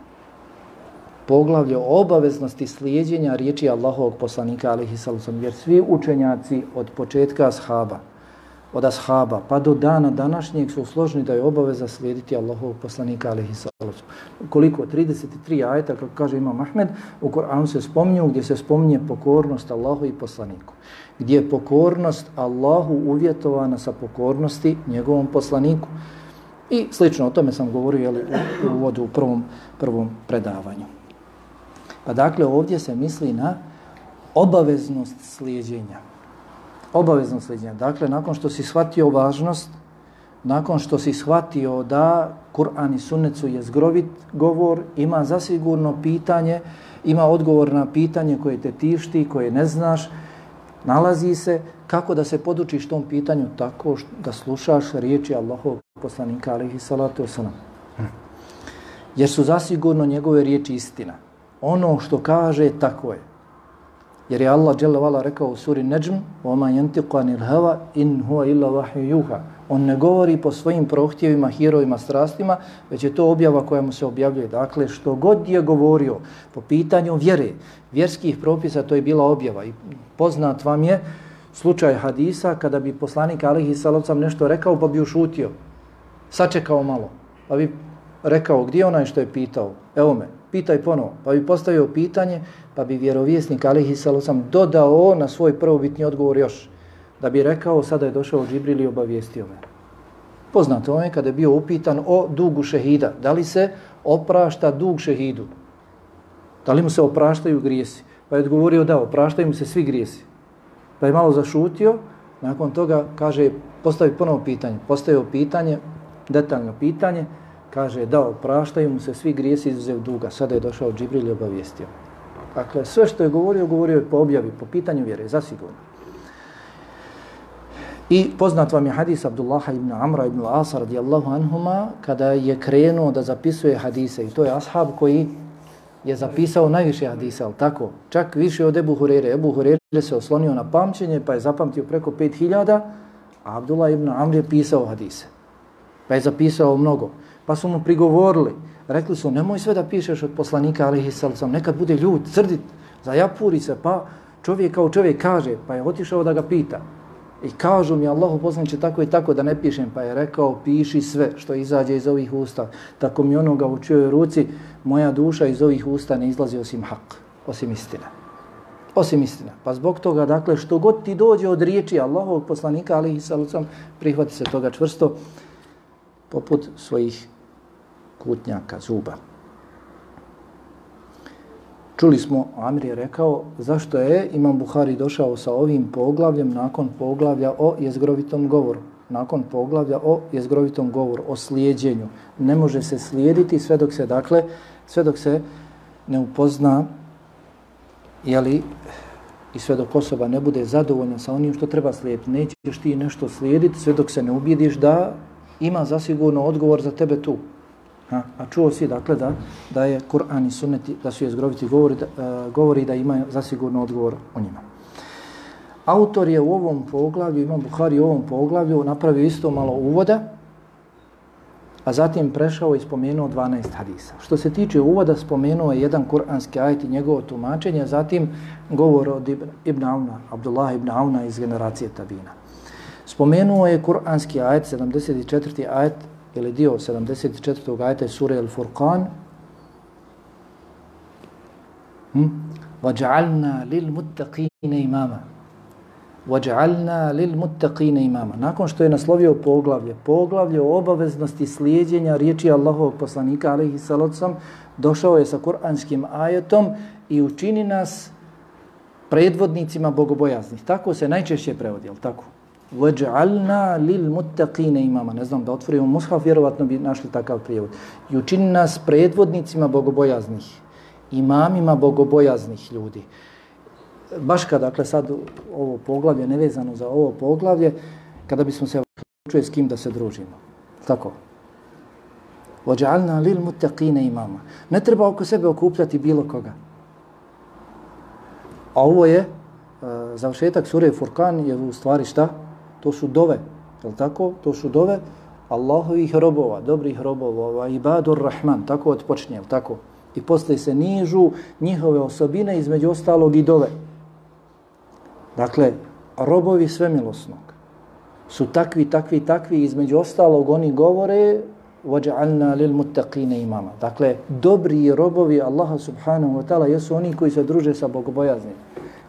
Speaker 1: Poglavlje o obaveznosti slijedjenja riječi Allahovog poslanika, alihi sallam, jer svi učenjaci od početka ashaba, od ashaba pa do dana današnjeg su složni da je obaveza slijediti Allahovog poslanika alihi sallam. Koliko? 33 ajeta, kako kaže Imam Ahmed, u Koranu se spominju gdje se spominje pokornost Allahu i poslaniku gdje je pokornost Allahu uvjetovana sa pokornosti njegovom poslaniku. I slično, o tome sam govorio jeli, u uvodu u prvom, prvom predavanju. Pa dakle, ovdje se misli na obaveznost slijedjenja. Obavezno slijedjenja. Dakle, nakon što si shvatio važnost, nakon što si shvatio da Kur'an i sunnet su jezgrovit govor, ima zasigurno pitanje, ima odgovor na pitanje koje te tišti, koje ne znaš, nalazi se kako da se podučiš tom pitanju tako da slušaš riječi Allahov poslanika alihi salatu wasalam. Jer su zasigurno njegove riječi istina. Ono što kaže, tako je. Jer je Allah dželle vala rekao u suri Najm: "Wa ma yantiqu anil hawa in huwa illa wahyu yuha." On ne govori po svojim prohtjevima, hirovima, strastima, već je to objava koja mu se objavljuje. Dakle, što god je govorio po pitanju vjere, vjerskih propisa, to je bila objava. I poznat vam je slučaj hadisa kada bi poslanik Alihi Salovcam nešto rekao pa bi ušutio. Sačekao malo. Pa bi rekao gdje onaj što je pitao. Evo me, pitaj ponovo. Pa bi postavio pitanje pa bi vjerovjesnik Alihi Salosam dodao na svoj prvobitni odgovor još da bi rekao sada je došao Džibril i obavijestio me. Poznato je kada je bio upitan o dugu šehida. Da li se oprašta dug šehidu? Da li mu se opraštaju grijesi? Pa je odgovorio da, opraštaju mu se svi grijesi. Pa je malo zašutio, nakon toga kaže, postavi ponovo pitanje. Postavio pitanje, detaljno pitanje, kaže da, opraštaju mu se svi grijesi izuzev duga. Sada je došao Džibril i obavijestio. Dakle, sve što je govorio, govorio je po objavi, po pitanju vjere, zasigurno. I poznat vam je hadis Abdullaha ibn Amra ibn Asa radijallahu anhuma kada je krenuo da zapisuje hadise i to je ashab koji je zapisao najviše hadisa, ali tako, čak više od Ebu Hurere. Ebu Hurere se oslonio na pamćenje pa je zapamtio preko 5000, a Abdullah ibn Amr je pisao hadise. Pa je zapisao mnogo. Pa su mu prigovorili, rekli su, nemoj sve da pišeš od poslanika, ali sam nekad bude ljud, srdit, zajapuri se, pa čovjek kao čovjek kaže, pa je otišao da ga pita. I kažu mi Allahu poslaniče tako i tako da ne pišem, pa je rekao piši sve što izađe iz ovih usta. Tako mi onoga u čujoj ruci, moja duša iz ovih usta ne izlazi osim hak, osim istine. Osim istine. Pa zbog toga, dakle, što god ti dođe od riječi Allahovog poslanika, ali i prihvati se toga čvrsto, poput svojih kutnjaka, zuba. Čuli smo, Amir je rekao, zašto je Imam Buhari došao sa ovim poglavljem nakon poglavlja o jezgrovitom govoru. Nakon poglavlja o jezgrovitom govoru, o slijedjenju. Ne može se slijediti sve dok se, dakle, sve dok se ne upozna, jeli, i sve dok osoba ne bude zadovoljna sa onim što treba slijediti. Nećeš ti nešto slijediti sve dok se ne ubijediš da ima zasigurno odgovor za tebe tu. Ha? A čuo si dakle da, da je Kur'an i sunneti, da su jezgroviti govori, da, uh, govori da ima zasigurno odgovor o njima. Autor je u ovom poglavlju, ima Buhari u ovom poglavlju, napravio isto malo uvoda, a zatim prešao i spomenuo 12 hadisa. Što se tiče uvoda, spomenuo je jedan kuranski ajet i njegovo tumačenje, zatim govor od Ibn, Ibn Auna, Abdullah Ibn Auna iz generacije Tabina. Spomenuo je kuranski ajet, 74. ajet, ili dio 74. ajta sure Al-Furqan. Hm? وَجَعَلْنَا لِلْمُتَّقِينَ imama. وَجَعَلْنَا لِلْمُتَّقِينَ imama. Nakon što je naslovio poglavlje, poglavlje o obaveznosti slijedjenja riječi Allahovog poslanika, alaihi salacom, došao je sa kuranskim ajetom i učini nas predvodnicima bogobojaznih. Tako se najčešće prevodi, jel tako? وَجْعَلْنَا لِلْمُتَّقِينَ imama. Ne znam da otvorimo mushaf, vjerovatno bi našli takav prijevod. I učini nas predvodnicima bogobojaznih, imamima bogobojaznih ljudi. Baš kada, dakle, sad ovo poglavlje, nevezano za ovo poglavlje, kada bismo se čuje s kim da se družimo. Tako. وَجْعَلْنَا لِلْمُتَّقِينَ imama. Ne treba oko sebe okupljati bilo koga. A ovo je, uh, završetak sure Furkan je u stvari šta? to su dove, je li tako? To su dove Allahovih robova, dobrih robova, ibadur rahman, tako odpočne, je tako? I posle se nižu njihove osobine, između ostalog i dove. Dakle, robovi svemilosnog su takvi, takvi, takvi, između ostalog oni govore وَجَعَلْنَا لِلْمُتَّقِينَ imama. Dakle, dobri robovi Allaha subhanahu wa ta'ala jesu oni koji se druže sa bogobojaznim,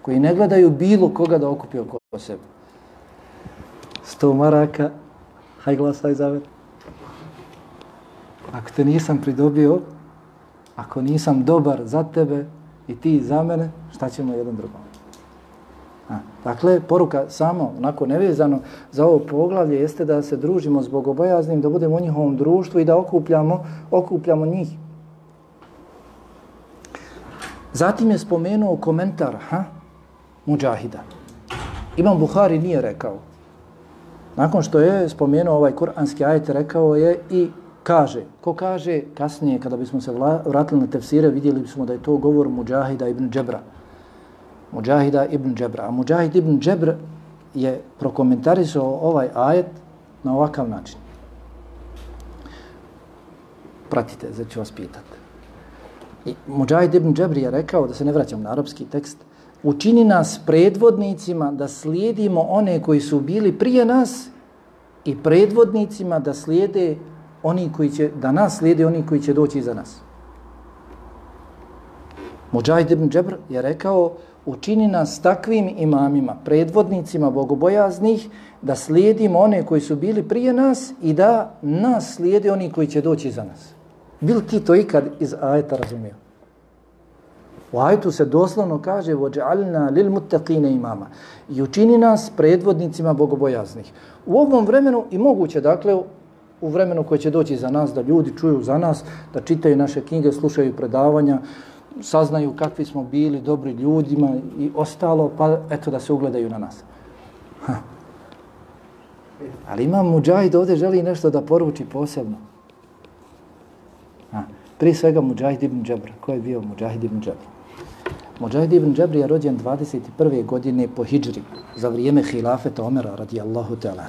Speaker 1: koji ne gledaju bilo koga da okupi oko sebe sto maraka, haj glasaj za mene. Ako te nisam pridobio, ako nisam dobar za tebe i ti za mene, šta ćemo jedan drugom? A, dakle, poruka samo, onako nevezano za ovo poglavlje, jeste da se družimo s bogobojaznim, da budemo u njihovom društvu i da okupljamo, okupljamo njih. Zatim je spomenuo komentar ha, Mujahida. Imam Buhari nije rekao, Nakon što je spomenuo ovaj kuranski ajet, rekao je i kaže. Ko kaže kasnije, kada bismo se vratili na tefsire, vidjeli bismo da je to govor Mujahida ibn Džebra. Mujahida ibn Džebra. A Mujahid ibn Džebr je prokomentarisao ovaj ajet na ovakav način. Pratite, znači ću vas pitati. I Mujahid ibn Džebr je rekao, da se ne vraćam na arapski tekst, učini nas predvodnicima da slijedimo one koji su bili prije nas i predvodnicima da slijede oni koji će, da nas slijede oni koji će doći za nas. Mujahid ibn Džebr je rekao, učini nas takvim imamima, predvodnicima bogobojaznih, da slijedimo one koji su bili prije nas i da nas slijede oni koji će doći za nas. Bil ti to ikad iz ajeta razumio? U ajetu se doslovno kaže وَجَعَلْنَا لِلْمُتَّقِينَ imama i učini nas predvodnicima bogobojaznih. U ovom vremenu i moguće, dakle, u vremenu koje će doći za nas, da ljudi čuju za nas, da čitaju naše knjige, slušaju predavanja, saznaju kakvi smo bili dobri ljudima i ostalo, pa eto da se ugledaju na nas. Ha. Ali imam Mujahid ovdje želi nešto da poruči posebno. Ha. Prije svega Mujahid ibn Džabra. Ko je bio Mujahid ibn Džabra? Mujahid ibn Džabri je rođen 21. godine po Hidžri za vrijeme hilafeta Omera radijallahu ta'ala.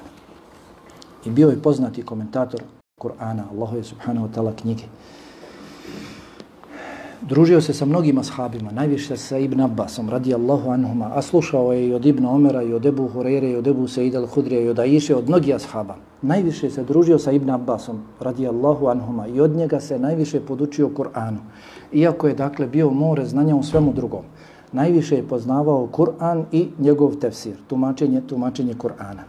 Speaker 1: I bio je poznati komentator Kur'ana, Allahu je subhanahu wa ta'ala knjige. Družio se sa mnogim ashabima, najviše sa Ibn Abbasom, radijallahu anhuma, a slušao je i od Ibn Omera, i od Ebu Hurere, i od Ebu Sejid al-Hudrije, i od Aisha, od mnogih ashaba. Najviše se družio sa Ibn Abbasom, radijallahu anhuma, i od njega se najviše podučio Kur'anu. Iako je, dakle, bio more znanja u svemu drugom. Najviše je poznavao Kur'an i njegov tefsir, tumačenje, tumačenje Kur'ana.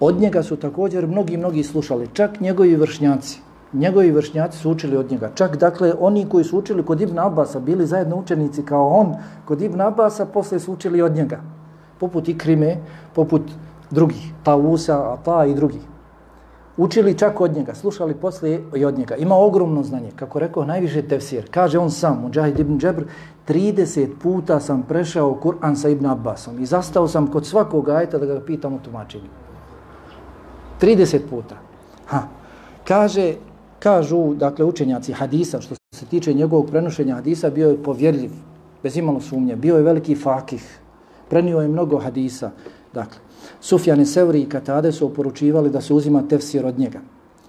Speaker 1: Od njega su također mnogi, mnogi slušali, čak njegovi vršnjaci, njegovi vršnjaci su učili od njega. Čak, dakle, oni koji su učili kod Ibn Abasa, bili zajedno učenici kao on, kod Ibn Abasa, posle su učili od njega. Poput Ikrime, poput drugih, Tavusa, Ata i drugih. Učili čak od njega, slušali posle i od njega. Ima ogromno znanje, kako rekao, najviše tefsir. Kaže on sam, Mujahid ibn Džebr, 30 puta sam prešao Kur'an sa Ibn Abbasom i zastao sam kod svakog ajta da ga pitam o tumačenju. 30 puta. Ha. Kaže, Kažu, dakle, učenjaci hadisa, što se tiče njegovog prenošenja hadisa, bio je povjerljiv, bez imalo sumnje, bio je veliki fakih, prenio je mnogo hadisa. Dakle, Sufjane Sevri i Katade su oporučivali da se uzima tefsir od njega.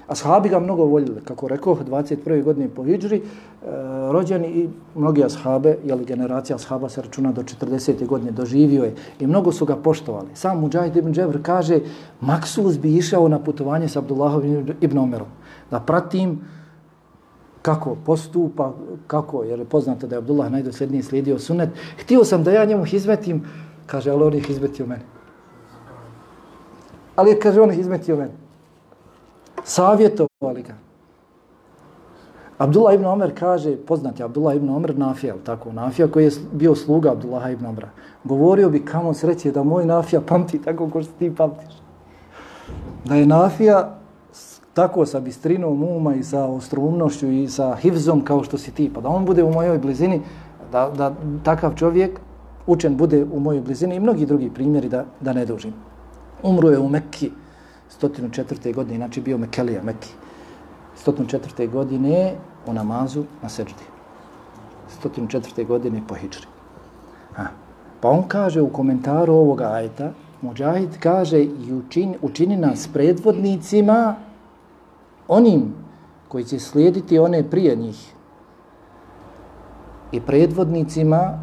Speaker 1: Ashabi ga mnogo voljeli, kako rekao, 21. godine po Hidžri, e, i mnogi ashabe, jel generacija ashaba se računa do 40. godine, doživio je i mnogo su ga poštovali. Sam Mujahid ibn Džebr kaže, Maksus bi išao na putovanje sa Abdullahom ibn Omerom da pratim kako postupa, kako, jer je poznato da je Abdullah najdosljedniji slijedio sunet. Htio sam da ja njemu izmetim, kaže, ali on ih izmetio meni. Ali je, kaže, on izmetio meni. Savjetovali ga. Abdullah ibn Omer kaže, poznati Abdullah ibn Omer Nafija, tako, Nafija koji je bio sluga Abdullah ibn Omera. Govorio bi kamo sreće da moj Nafija pamti tako ko što ti pamtiš. Da je Nafija tako sa bistrinom uma i sa ostrumnošću i sa hivzom kao što si ti, pa da on bude u mojoj blizini, da, da takav čovjek učen bude u mojoj blizini i mnogi drugi primjeri da, da ne dužim. Umro je u Mekki 104. godine, znači bio Mekelija, Mekki. 104. godine u namazu na seđdi. 104. godine po hijri. Ha. Pa on kaže u komentaru ovoga ajta, Mujahid kaže i učini, učini nas predvodnicima onim koji će slijediti one prije njih i predvodnicima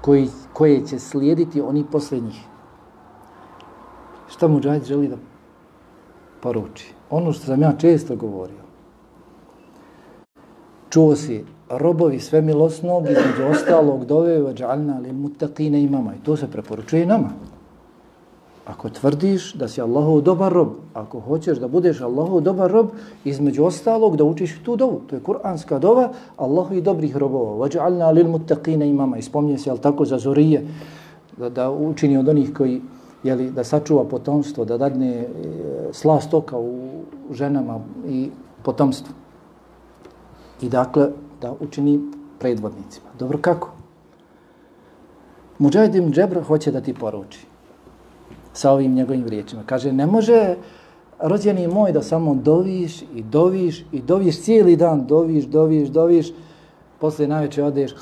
Speaker 1: koji, koje će slijediti oni posljednjih. njih. Šta mu džahid želi da poruči? Ono što sam ja često govorio. Čuo si robovi sve milosnog između ostalog dove vađalna ali mutakine imama i to se preporučuje nama. Ako tvrdiš da si Allahov dobar rob, ako hoćeš da budeš Allahov dobar rob, između ostalog da učiš tu dovu. To je kuranska dova Allahu i dobrih robova. Vađalna lil mutakine imama. I spomnije se, jel tako, za zorije, da, da učini od onih koji, jeli, da sačuva potomstvo, da dadne e, slast oka u ženama i potomstvu. I dakle, da učini predvodnicima. Dobro, kako? Mujahidin Džebra hoće da ti poruči sa ovim njegovim riječima. Kaže, ne može rođeni moj da samo doviš i doviš i doviš cijeli dan, doviš, doviš, doviš, posle najveće odeš,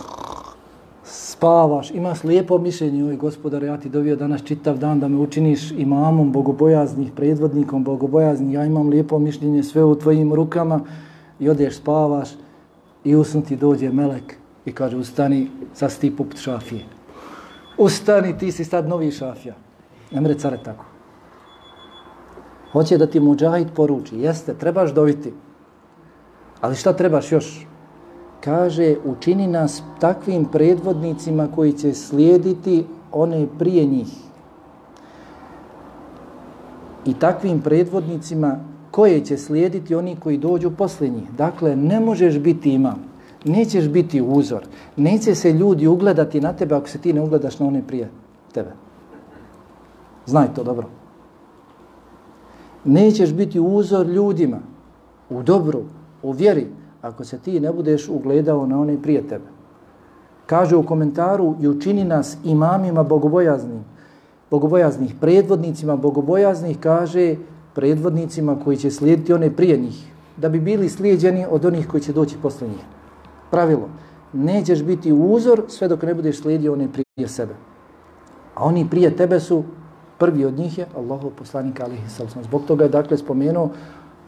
Speaker 1: spavaš, imaš lijepo mišljenje, oj gospodar, ja ti dovio danas čitav dan da me učiniš imamom, bogobojaznih, predvodnikom, bogobojaznih, ja imam lijepo mišljenje, sve u tvojim rukama i odeš, spavaš i usnu ti dođe melek i kaže, ustani, sad si ti poput šafije. Ustani, ti si sad novi šafija. Emre care tako. Hoće da ti muđahid poruči. Jeste, trebaš doviti. Ali šta trebaš još? Kaže, učini nas takvim predvodnicima koji će slijediti one prije njih. I takvim predvodnicima koje će slijediti oni koji dođu posle njih. Dakle, ne možeš biti imam. Nećeš biti uzor. Neće se ljudi ugledati na tebe ako se ti ne ugledaš na one prije tebe. Znaj to dobro. Nećeš biti uzor ljudima u dobru, u vjeri, ako se ti ne budeš ugledao na one prije tebe. Kaže u komentaru i učini nas imamima bogobojaznim, bogobojaznih predvodnicima bogobojaznih, kaže predvodnicima koji će slijediti one prije njih, da bi bili slijedjeni od onih koji će doći posle njih. Pravilo, nećeš biti uzor sve dok ne budeš slijedio one prije sebe. A oni prije tebe su Prvi od njih je Allahov poslanik alihi sallam. Zbog toga je dakle spomenuo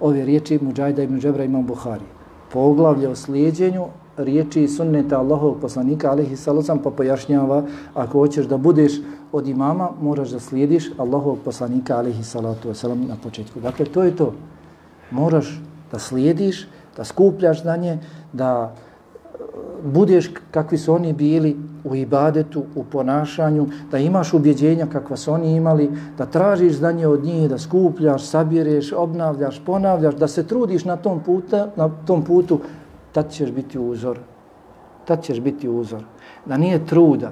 Speaker 1: ove riječi Mujahida ibn Džebra imam Buhari. Poglavlje o slijedjenju riječi i sunneta Allahovog poslanika, alihi salosam, pa pojašnjava, ako hoćeš da budeš od imama, moraš da slijediš Allahovog poslanika, alihi salatu wasalam, na početku. Dakle, to je to. Moraš da slijediš, da skupljaš znanje, da budeš kakvi su oni bili u ibadetu, u ponašanju, da imaš ubjeđenja kakva su oni imali, da tražiš znanje od njih, da skupljaš, sabireš, obnavljaš, ponavljaš, da se trudiš na tom, puta, na tom putu, tad ćeš biti uzor. Tad ćeš biti uzor. Da nije truda,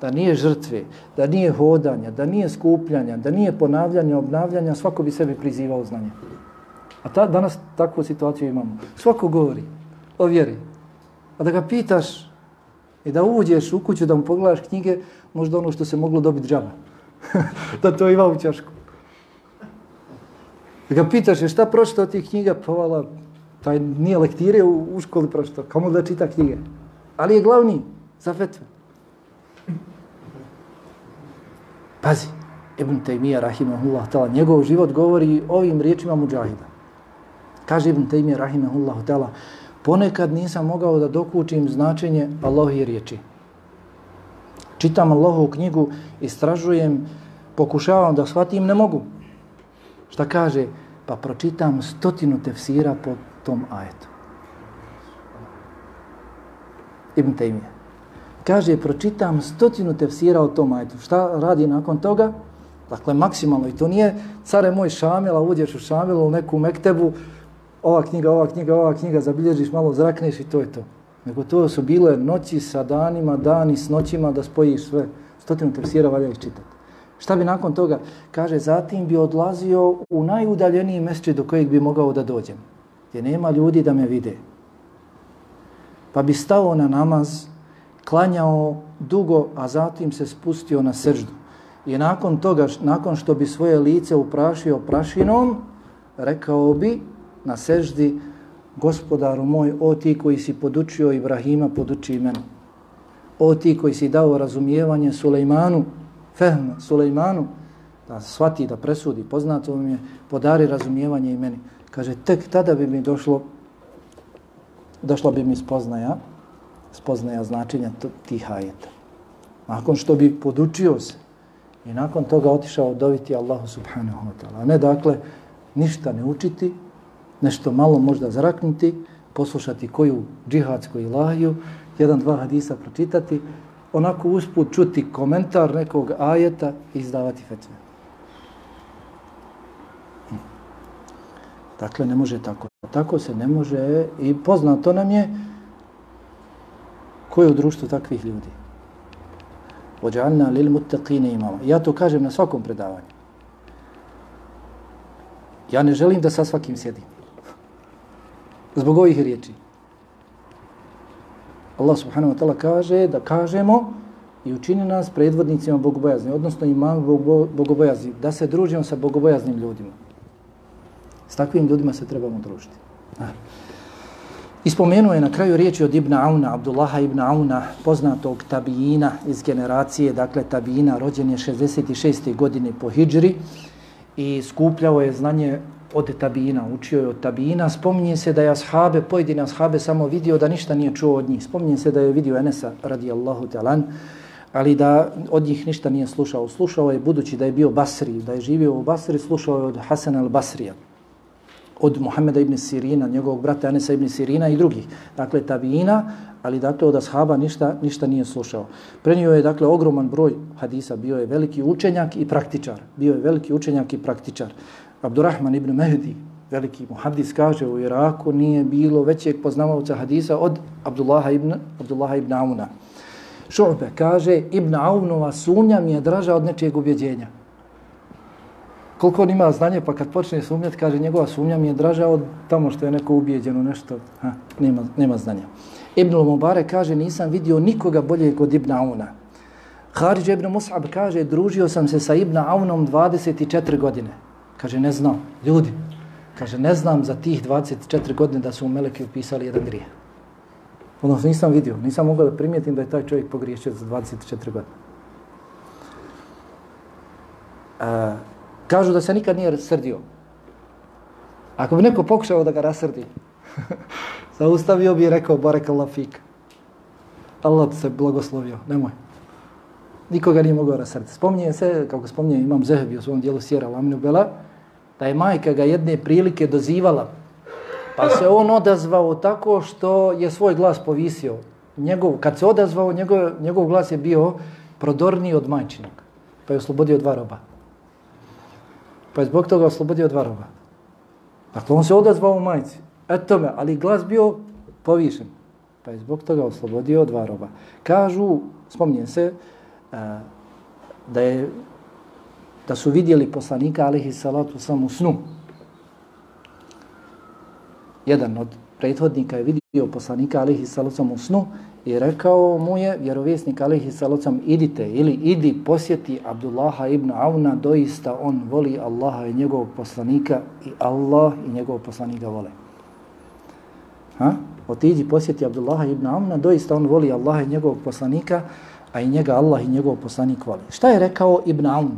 Speaker 1: da nije žrtve, da nije hodanja, da nije skupljanja, da nije ponavljanja, obnavljanja, svako bi sebi prizivao znanje. A ta, danas takvu situaciju imamo. Svako govori o vjeri, A da ga pitaš i da uđeš u kuću da mu pogledaš knjige, možda ono što se moglo dobiti džaba. da to ima u čašku. Da ga pitaš šta pročitao tih knjiga, pa vala, taj nije lektire u, u školi pročitao, kamo da čita knjige. Ali je glavni za fetve. Pazi, Ibn Taymiyyah, rahimahullah, ta'ala, njegov život govori ovim riječima muđahida. Kaže Ibn Taymiyyah, rahimahullah, ta'ala, ponekad nisam mogao da dokučim značenje Allahove riječi. Čitam Allahovu knjigu, istražujem, pokušavam da shvatim, ne mogu. Šta kaže? Pa pročitam stotinu tefsira po tom ajetu. Ibn Taymiye. Kaže, pročitam stotinu tefsira o tom ajetu. Šta radi nakon toga? Dakle, maksimalno. I to nije, care moj šamila, uđeš u šamilu u neku mektebu, ova knjiga, ova knjiga, ova knjiga, zabilježiš malo, zrakneš i to je to. Nego to su bile noći sa danima, dani s noćima da spojiš sve. Stotinu tefsira valja iščitati. Šta bi nakon toga? Kaže, zatim bi odlazio u najudaljeniji mjeseče do kojeg bi mogao da dođem. Gdje nema ljudi da me vide. Pa bi stao na namaz, klanjao dugo, a zatim se spustio na srždu. I nakon toga, nakon što bi svoje lice uprašio prašinom, rekao bi, na seždi, gospodaru moj, o ti koji si podučio Ibrahima, poduči i mene. O ti koji si dao razumijevanje Sulejmanu, fehm Sulejmanu, da shvati, da presudi, poznato mi je, podari razumijevanje i meni. Kaže, tek tada bi mi došlo, došla bi mi spoznaja, spoznaja značenja tih ajeta. Nakon što bi podučio se i nakon toga otišao doviti Allahu subhanahu wa ta'ala. Ne dakle, ništa ne učiti, nešto malo možda zraknuti, poslušati koju džihadsku ilahiju, jedan, dva hadisa pročitati, onako usput čuti komentar nekog ajeta i izdavati fetve. Dakle, ne može tako. Tako se ne može i poznato nam je ko je u društvu takvih ljudi. Ođalna lil muttaqine imamo. Ja to kažem na svakom predavanju. Ja ne želim da sa svakim sjedim. Zbog ovih riječi. Allah subhanahu wa ta'ala kaže da kažemo i učini nas predvodnicima bogobojazni, odnosno imam bogobojazni, da se družimo sa bogobojaznim ljudima. S takvim ljudima se trebamo družiti. Ispomenuo je na kraju riječi od Ibn Auna, Abdullaha Ibn Auna, poznatog tabijina iz generacije, dakle tabijina, rođen je 66. godine po hijđri i skupljao je znanje od tabina, učio je od tabina. Spominje se da je ashabe, pojedine ashabe samo vidio da ništa nije čuo od njih. Spominje se da je vidio Enesa radijallahu talan, ali da od njih ništa nije slušao. Slušao je budući da je bio Basri, da je živio u Basri, slušao je od Hasan al-Basrija, od Muhameda ibn Sirina, njegovog brata Enesa ibn Sirina i drugih. Dakle, tabina, ali dakle od ashaba ništa, ništa nije slušao. Prenio je dakle ogroman broj hadisa, bio je veliki učenjak i praktičar. Bio je veliki učenjak i praktičar. Abdurrahman ibn Mehdi, veliki muhaddis, kaže u Iraku nije bilo većeg poznavavca hadisa od Abdullaha ibn, Abdullaha ibn Auna. Šu'be kaže, Ibn Aunova sumnja mi je draža od nečijeg ubjeđenja. Koliko on ima znanje, pa kad počne sumnjati, kaže, njegova sumnja mi je draža od tamo što je neko ubijeđeno, nešto, ha, nema, nema znanja. Ibn Mubare kaže, nisam vidio nikoga boljeg od Ibn Auna. Haridž ibn Mus'ab kaže, družio sam se sa Ibn Aunom 24 godine. Kaže, ne znam, ljudi, kaže, ne znam za tih 24 godine da su u Meleke upisali jedan grije. Ono nisam vidio, nisam mogao da primijetim da je taj čovjek pogriješio za 24 godine. A, kažu da se nikad nije srdio. Ako bi neko pokušao da ga rasrdi, zaustavio bi i rekao, barek Allah fik, Allah se blagoslovio, nemoj. Nikoga nije mogao rasrditi. Spominje se, kako spominje imam Zehebi u svom dijelu Sjera Laminu Bela, da je majka ga jedne prilike dozivala, pa se on odazvao tako što je svoj glas povisio. Njegov, kad se odazvao, njegov, njegov glas je bio prodorniji od majčinog, pa je oslobodio dva roba. Pa je zbog toga oslobodio dva roba. Dakle, on se odazvao u majci. Eto me, ali glas bio povišen. Pa je zbog toga oslobodio dva roba. Kažu, spomnijem se, a, da je da su vidjeli poslanika alihi salatu sam u snu. Jedan od prethodnika je vidio poslanika alihi salatu sam u snu i rekao mu je vjerovjesnik alihi salatu sam idite ili idi posjeti Abdullaha ibn Auna doista on voli Allaha i njegovog poslanika i Allah i njegovog poslanika vole. Ha? Otiđi posjeti Abdullaha ibn Auna doista on voli Allaha i njegovog poslanika a i njega Allah i njegov poslanik voli. Šta je rekao Ibn Aun?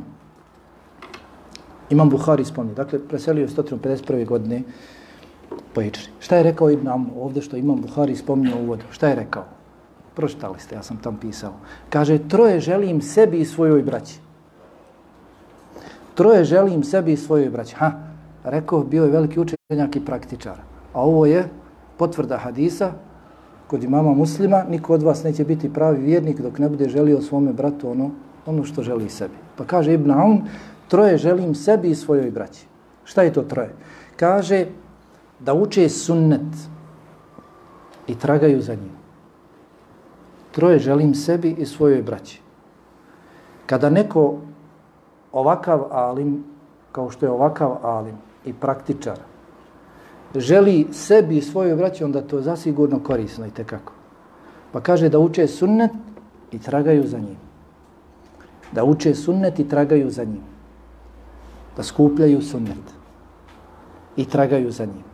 Speaker 1: Imam Buhari spomni. Dakle, preselio je 151. godine po Ičri. Šta je rekao Ibn Amr ovdje što Imam Buhari spomnio u uvodu? Šta je rekao? Pročitali ste, ja sam tam pisao. Kaže, troje želim sebi i svojoj braći. Troje želim sebi i svojoj braći. Ha, rekao, bio je veliki učenjak i praktičar. A ovo je potvrda hadisa kod imama muslima, niko od vas neće biti pravi vjernik dok ne bude želio svome bratu ono, ono što želi sebi. Pa kaže Ibn Aun, troje želim sebi i svojoj braći. Šta je to troje? Kaže da uče sunnet i tragaju za njim. Troje želim sebi i svojoj braći. Kada neko ovakav alim, kao što je ovakav alim i praktičar, želi sebi i svojoj braći, onda to zasigurno korisno i tekako. Pa kaže da uče sunnet i tragaju za njim. Da uče sunnet i tragaju za njim. Da skupljaju sunnet i tragaju za njim.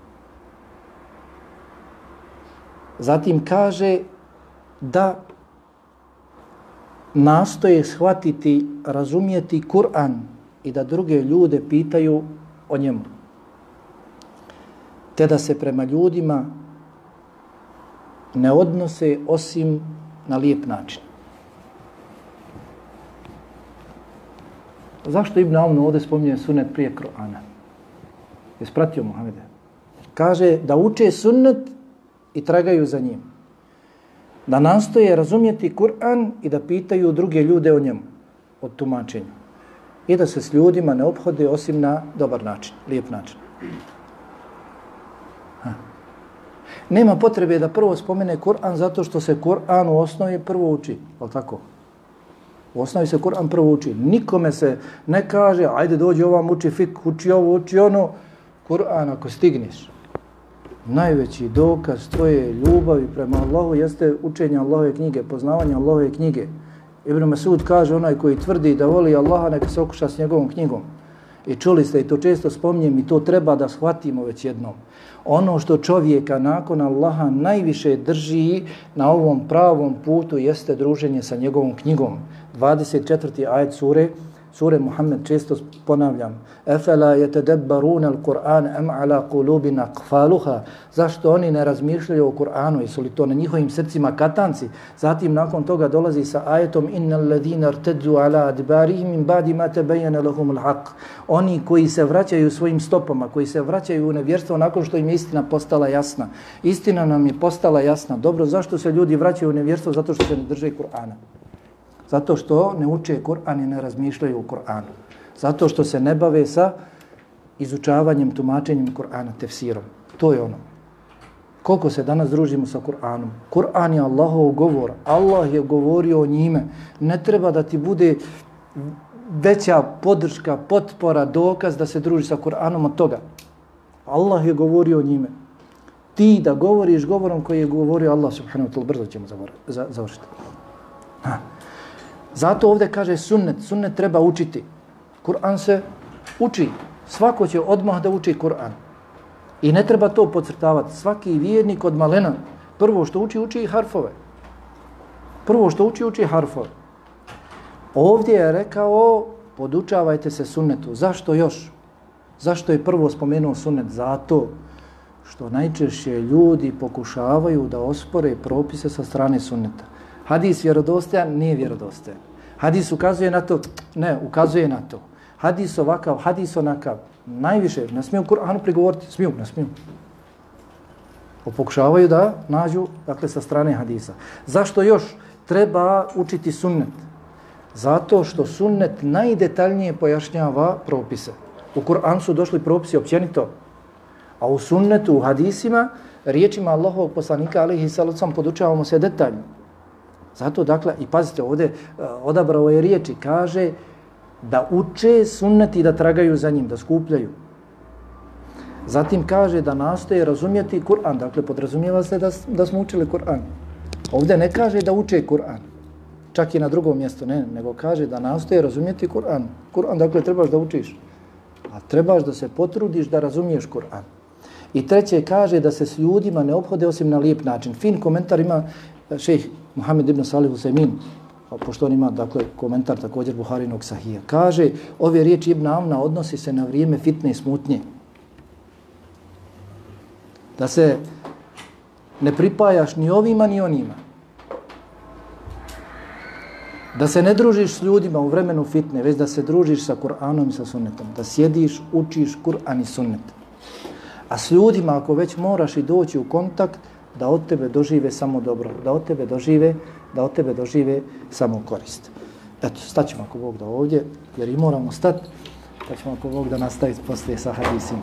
Speaker 1: Zatim kaže da nastoje shvatiti, razumijeti Kur'an i da druge ljude pitaju o njemu te da se prema ljudima ne odnose osim na lijep način. Zašto Ibn Aun ovdje spominje sunnet prije Kroana? Je spratio Muhammede. Kaže da uče sunnet i tragaju za njim. Da nastoje razumjeti Kur'an i da pitaju druge ljude o njemu, o tumačenju. I da se s ljudima ne obhode osim na dobar način, lijep način. Ha. Nema potrebe da prvo spomene Kur'an zato što se Kur'an u osnovi prvo uči. Je tako? U osnovi se Kur'an prvo uči. Nikome se ne kaže, ajde dođi ovam uči fik, uči ovo, uči ono. Kur'an ako stigneš, najveći dokaz tvoje ljubavi prema Allahu jeste učenje Allahove knjige, poznavanje Allahove knjige. Ibn Masud kaže onaj koji tvrdi da voli Allaha, neka se okuša s njegovom knjigom. I čuli ste, i to često spominjem, i to treba da shvatimo već jednom ono što čovjeka nakon Allaha najviše drži na ovom pravom putu jeste druženje sa njegovom knjigom. 24. ajet sure Sure Muhammed često ponavljam. Efela je tedebbarun al Kur'an am ala kulubina kfaluha. Zašto oni ne razmišljaju o Kur'anu? Jesu li to na njihovim srcima katanci? Zatim nakon toga dolazi sa ajetom innal ladina rtedzu ala adbarihim min badi ma tebejene lahum al haq. Oni koji se vraćaju svojim stopama, koji se vraćaju u nevjerstvo nakon što im istina postala jasna. Istina nam je postala jasna. Dobro, zašto se ljudi vraćaju u nevjerstvo? Zato što se ne drže Kur'ana. Zato što ne uče Kur'an i ne razmišljaju o Kur'anu. Zato što se ne bave sa izučavanjem, tumačenjem Kur'ana, tefsirom. To je ono. Koliko se danas družimo sa Kur'anom? Kur'an je Allahov govor. Allah je govorio o njime. Ne treba da ti bude veća podrška, potpora, dokaz da se druži sa Kur'anom od toga. Allah je govorio o njime. Ti da govoriš govorom koji je govorio Allah subhanahu wa ta'ala, brzo ćemo završiti. Ha. Zato ovdje kaže sunnet, sunnet treba učiti. Kur'an se uči. Svako će odmah da uči Kur'an. I ne treba to podcrtavati. Svaki vjernik od malena, prvo što uči, uči i harfove. Prvo što uči, uči harfove. Ovdje je rekao, podučavajte se sunnetu. Zašto još? Zašto je prvo spomenuo sunnet? Zato što najčešće ljudi pokušavaju da ospore propise sa strane sunneta Hadis vjerodostojan, nije vjerodostojan. Hadis ukazuje na to, ne, ukazuje na to. Hadis ovakav, hadis onakav. Najviše, ne smiju Kur'anu prigovoriti, smiju, ne smiju. Pokušavaju da nađu, dakle, sa strane hadisa. Zašto još treba učiti sunnet? Zato što sunnet najdetaljnije pojašnjava propise. U Kur'an su došli propisi općenito, a u sunnetu, u hadisima, riječima Allahovog poslanika, alihi salacom, podučavamo se detaljno. Zato, dakle, i pazite, ovdje e, odabrao je riječi, kaže da uče sunnet i da tragaju za njim, da skupljaju. Zatim kaže da nastoje razumjeti Kur'an, dakle, podrazumijeva se da, da smo učili Kur'an. Ovdje ne kaže da uče Kur'an, čak i na drugom mjestu, ne, nego kaže da nastoje razumjeti Kur'an. Kur'an, dakle, trebaš da učiš, a trebaš da se potrudiš da razumiješ Kur'an. I treće kaže da se s ljudima ne obhode osim na lijep način. Fin komentar ima e, šejh Muhammed ibn Salih Husaymin, pošto on ima dakle, komentar također Buharinog sahija. Kaže, ove riječi Ibn Amna odnosi se na vrijeme fitne i smutnje. Da se ne pripajaš ni ovima ni onima. Da se ne družiš s ljudima u vremenu fitne, već da se družiš sa Kur'anom i sa sunnetom. Da sjediš, učiš Kur'an i sunnet. A s ljudima, ako već moraš i doći u kontakt, da od tebe dožive samo dobro, da od tebe dožive, da od tebe dožive samo korist. Eto, staćemo ako Bog da ovdje, jer i moramo stati, pa ćemo ako Bog da nastaviti poslije sa hadisima.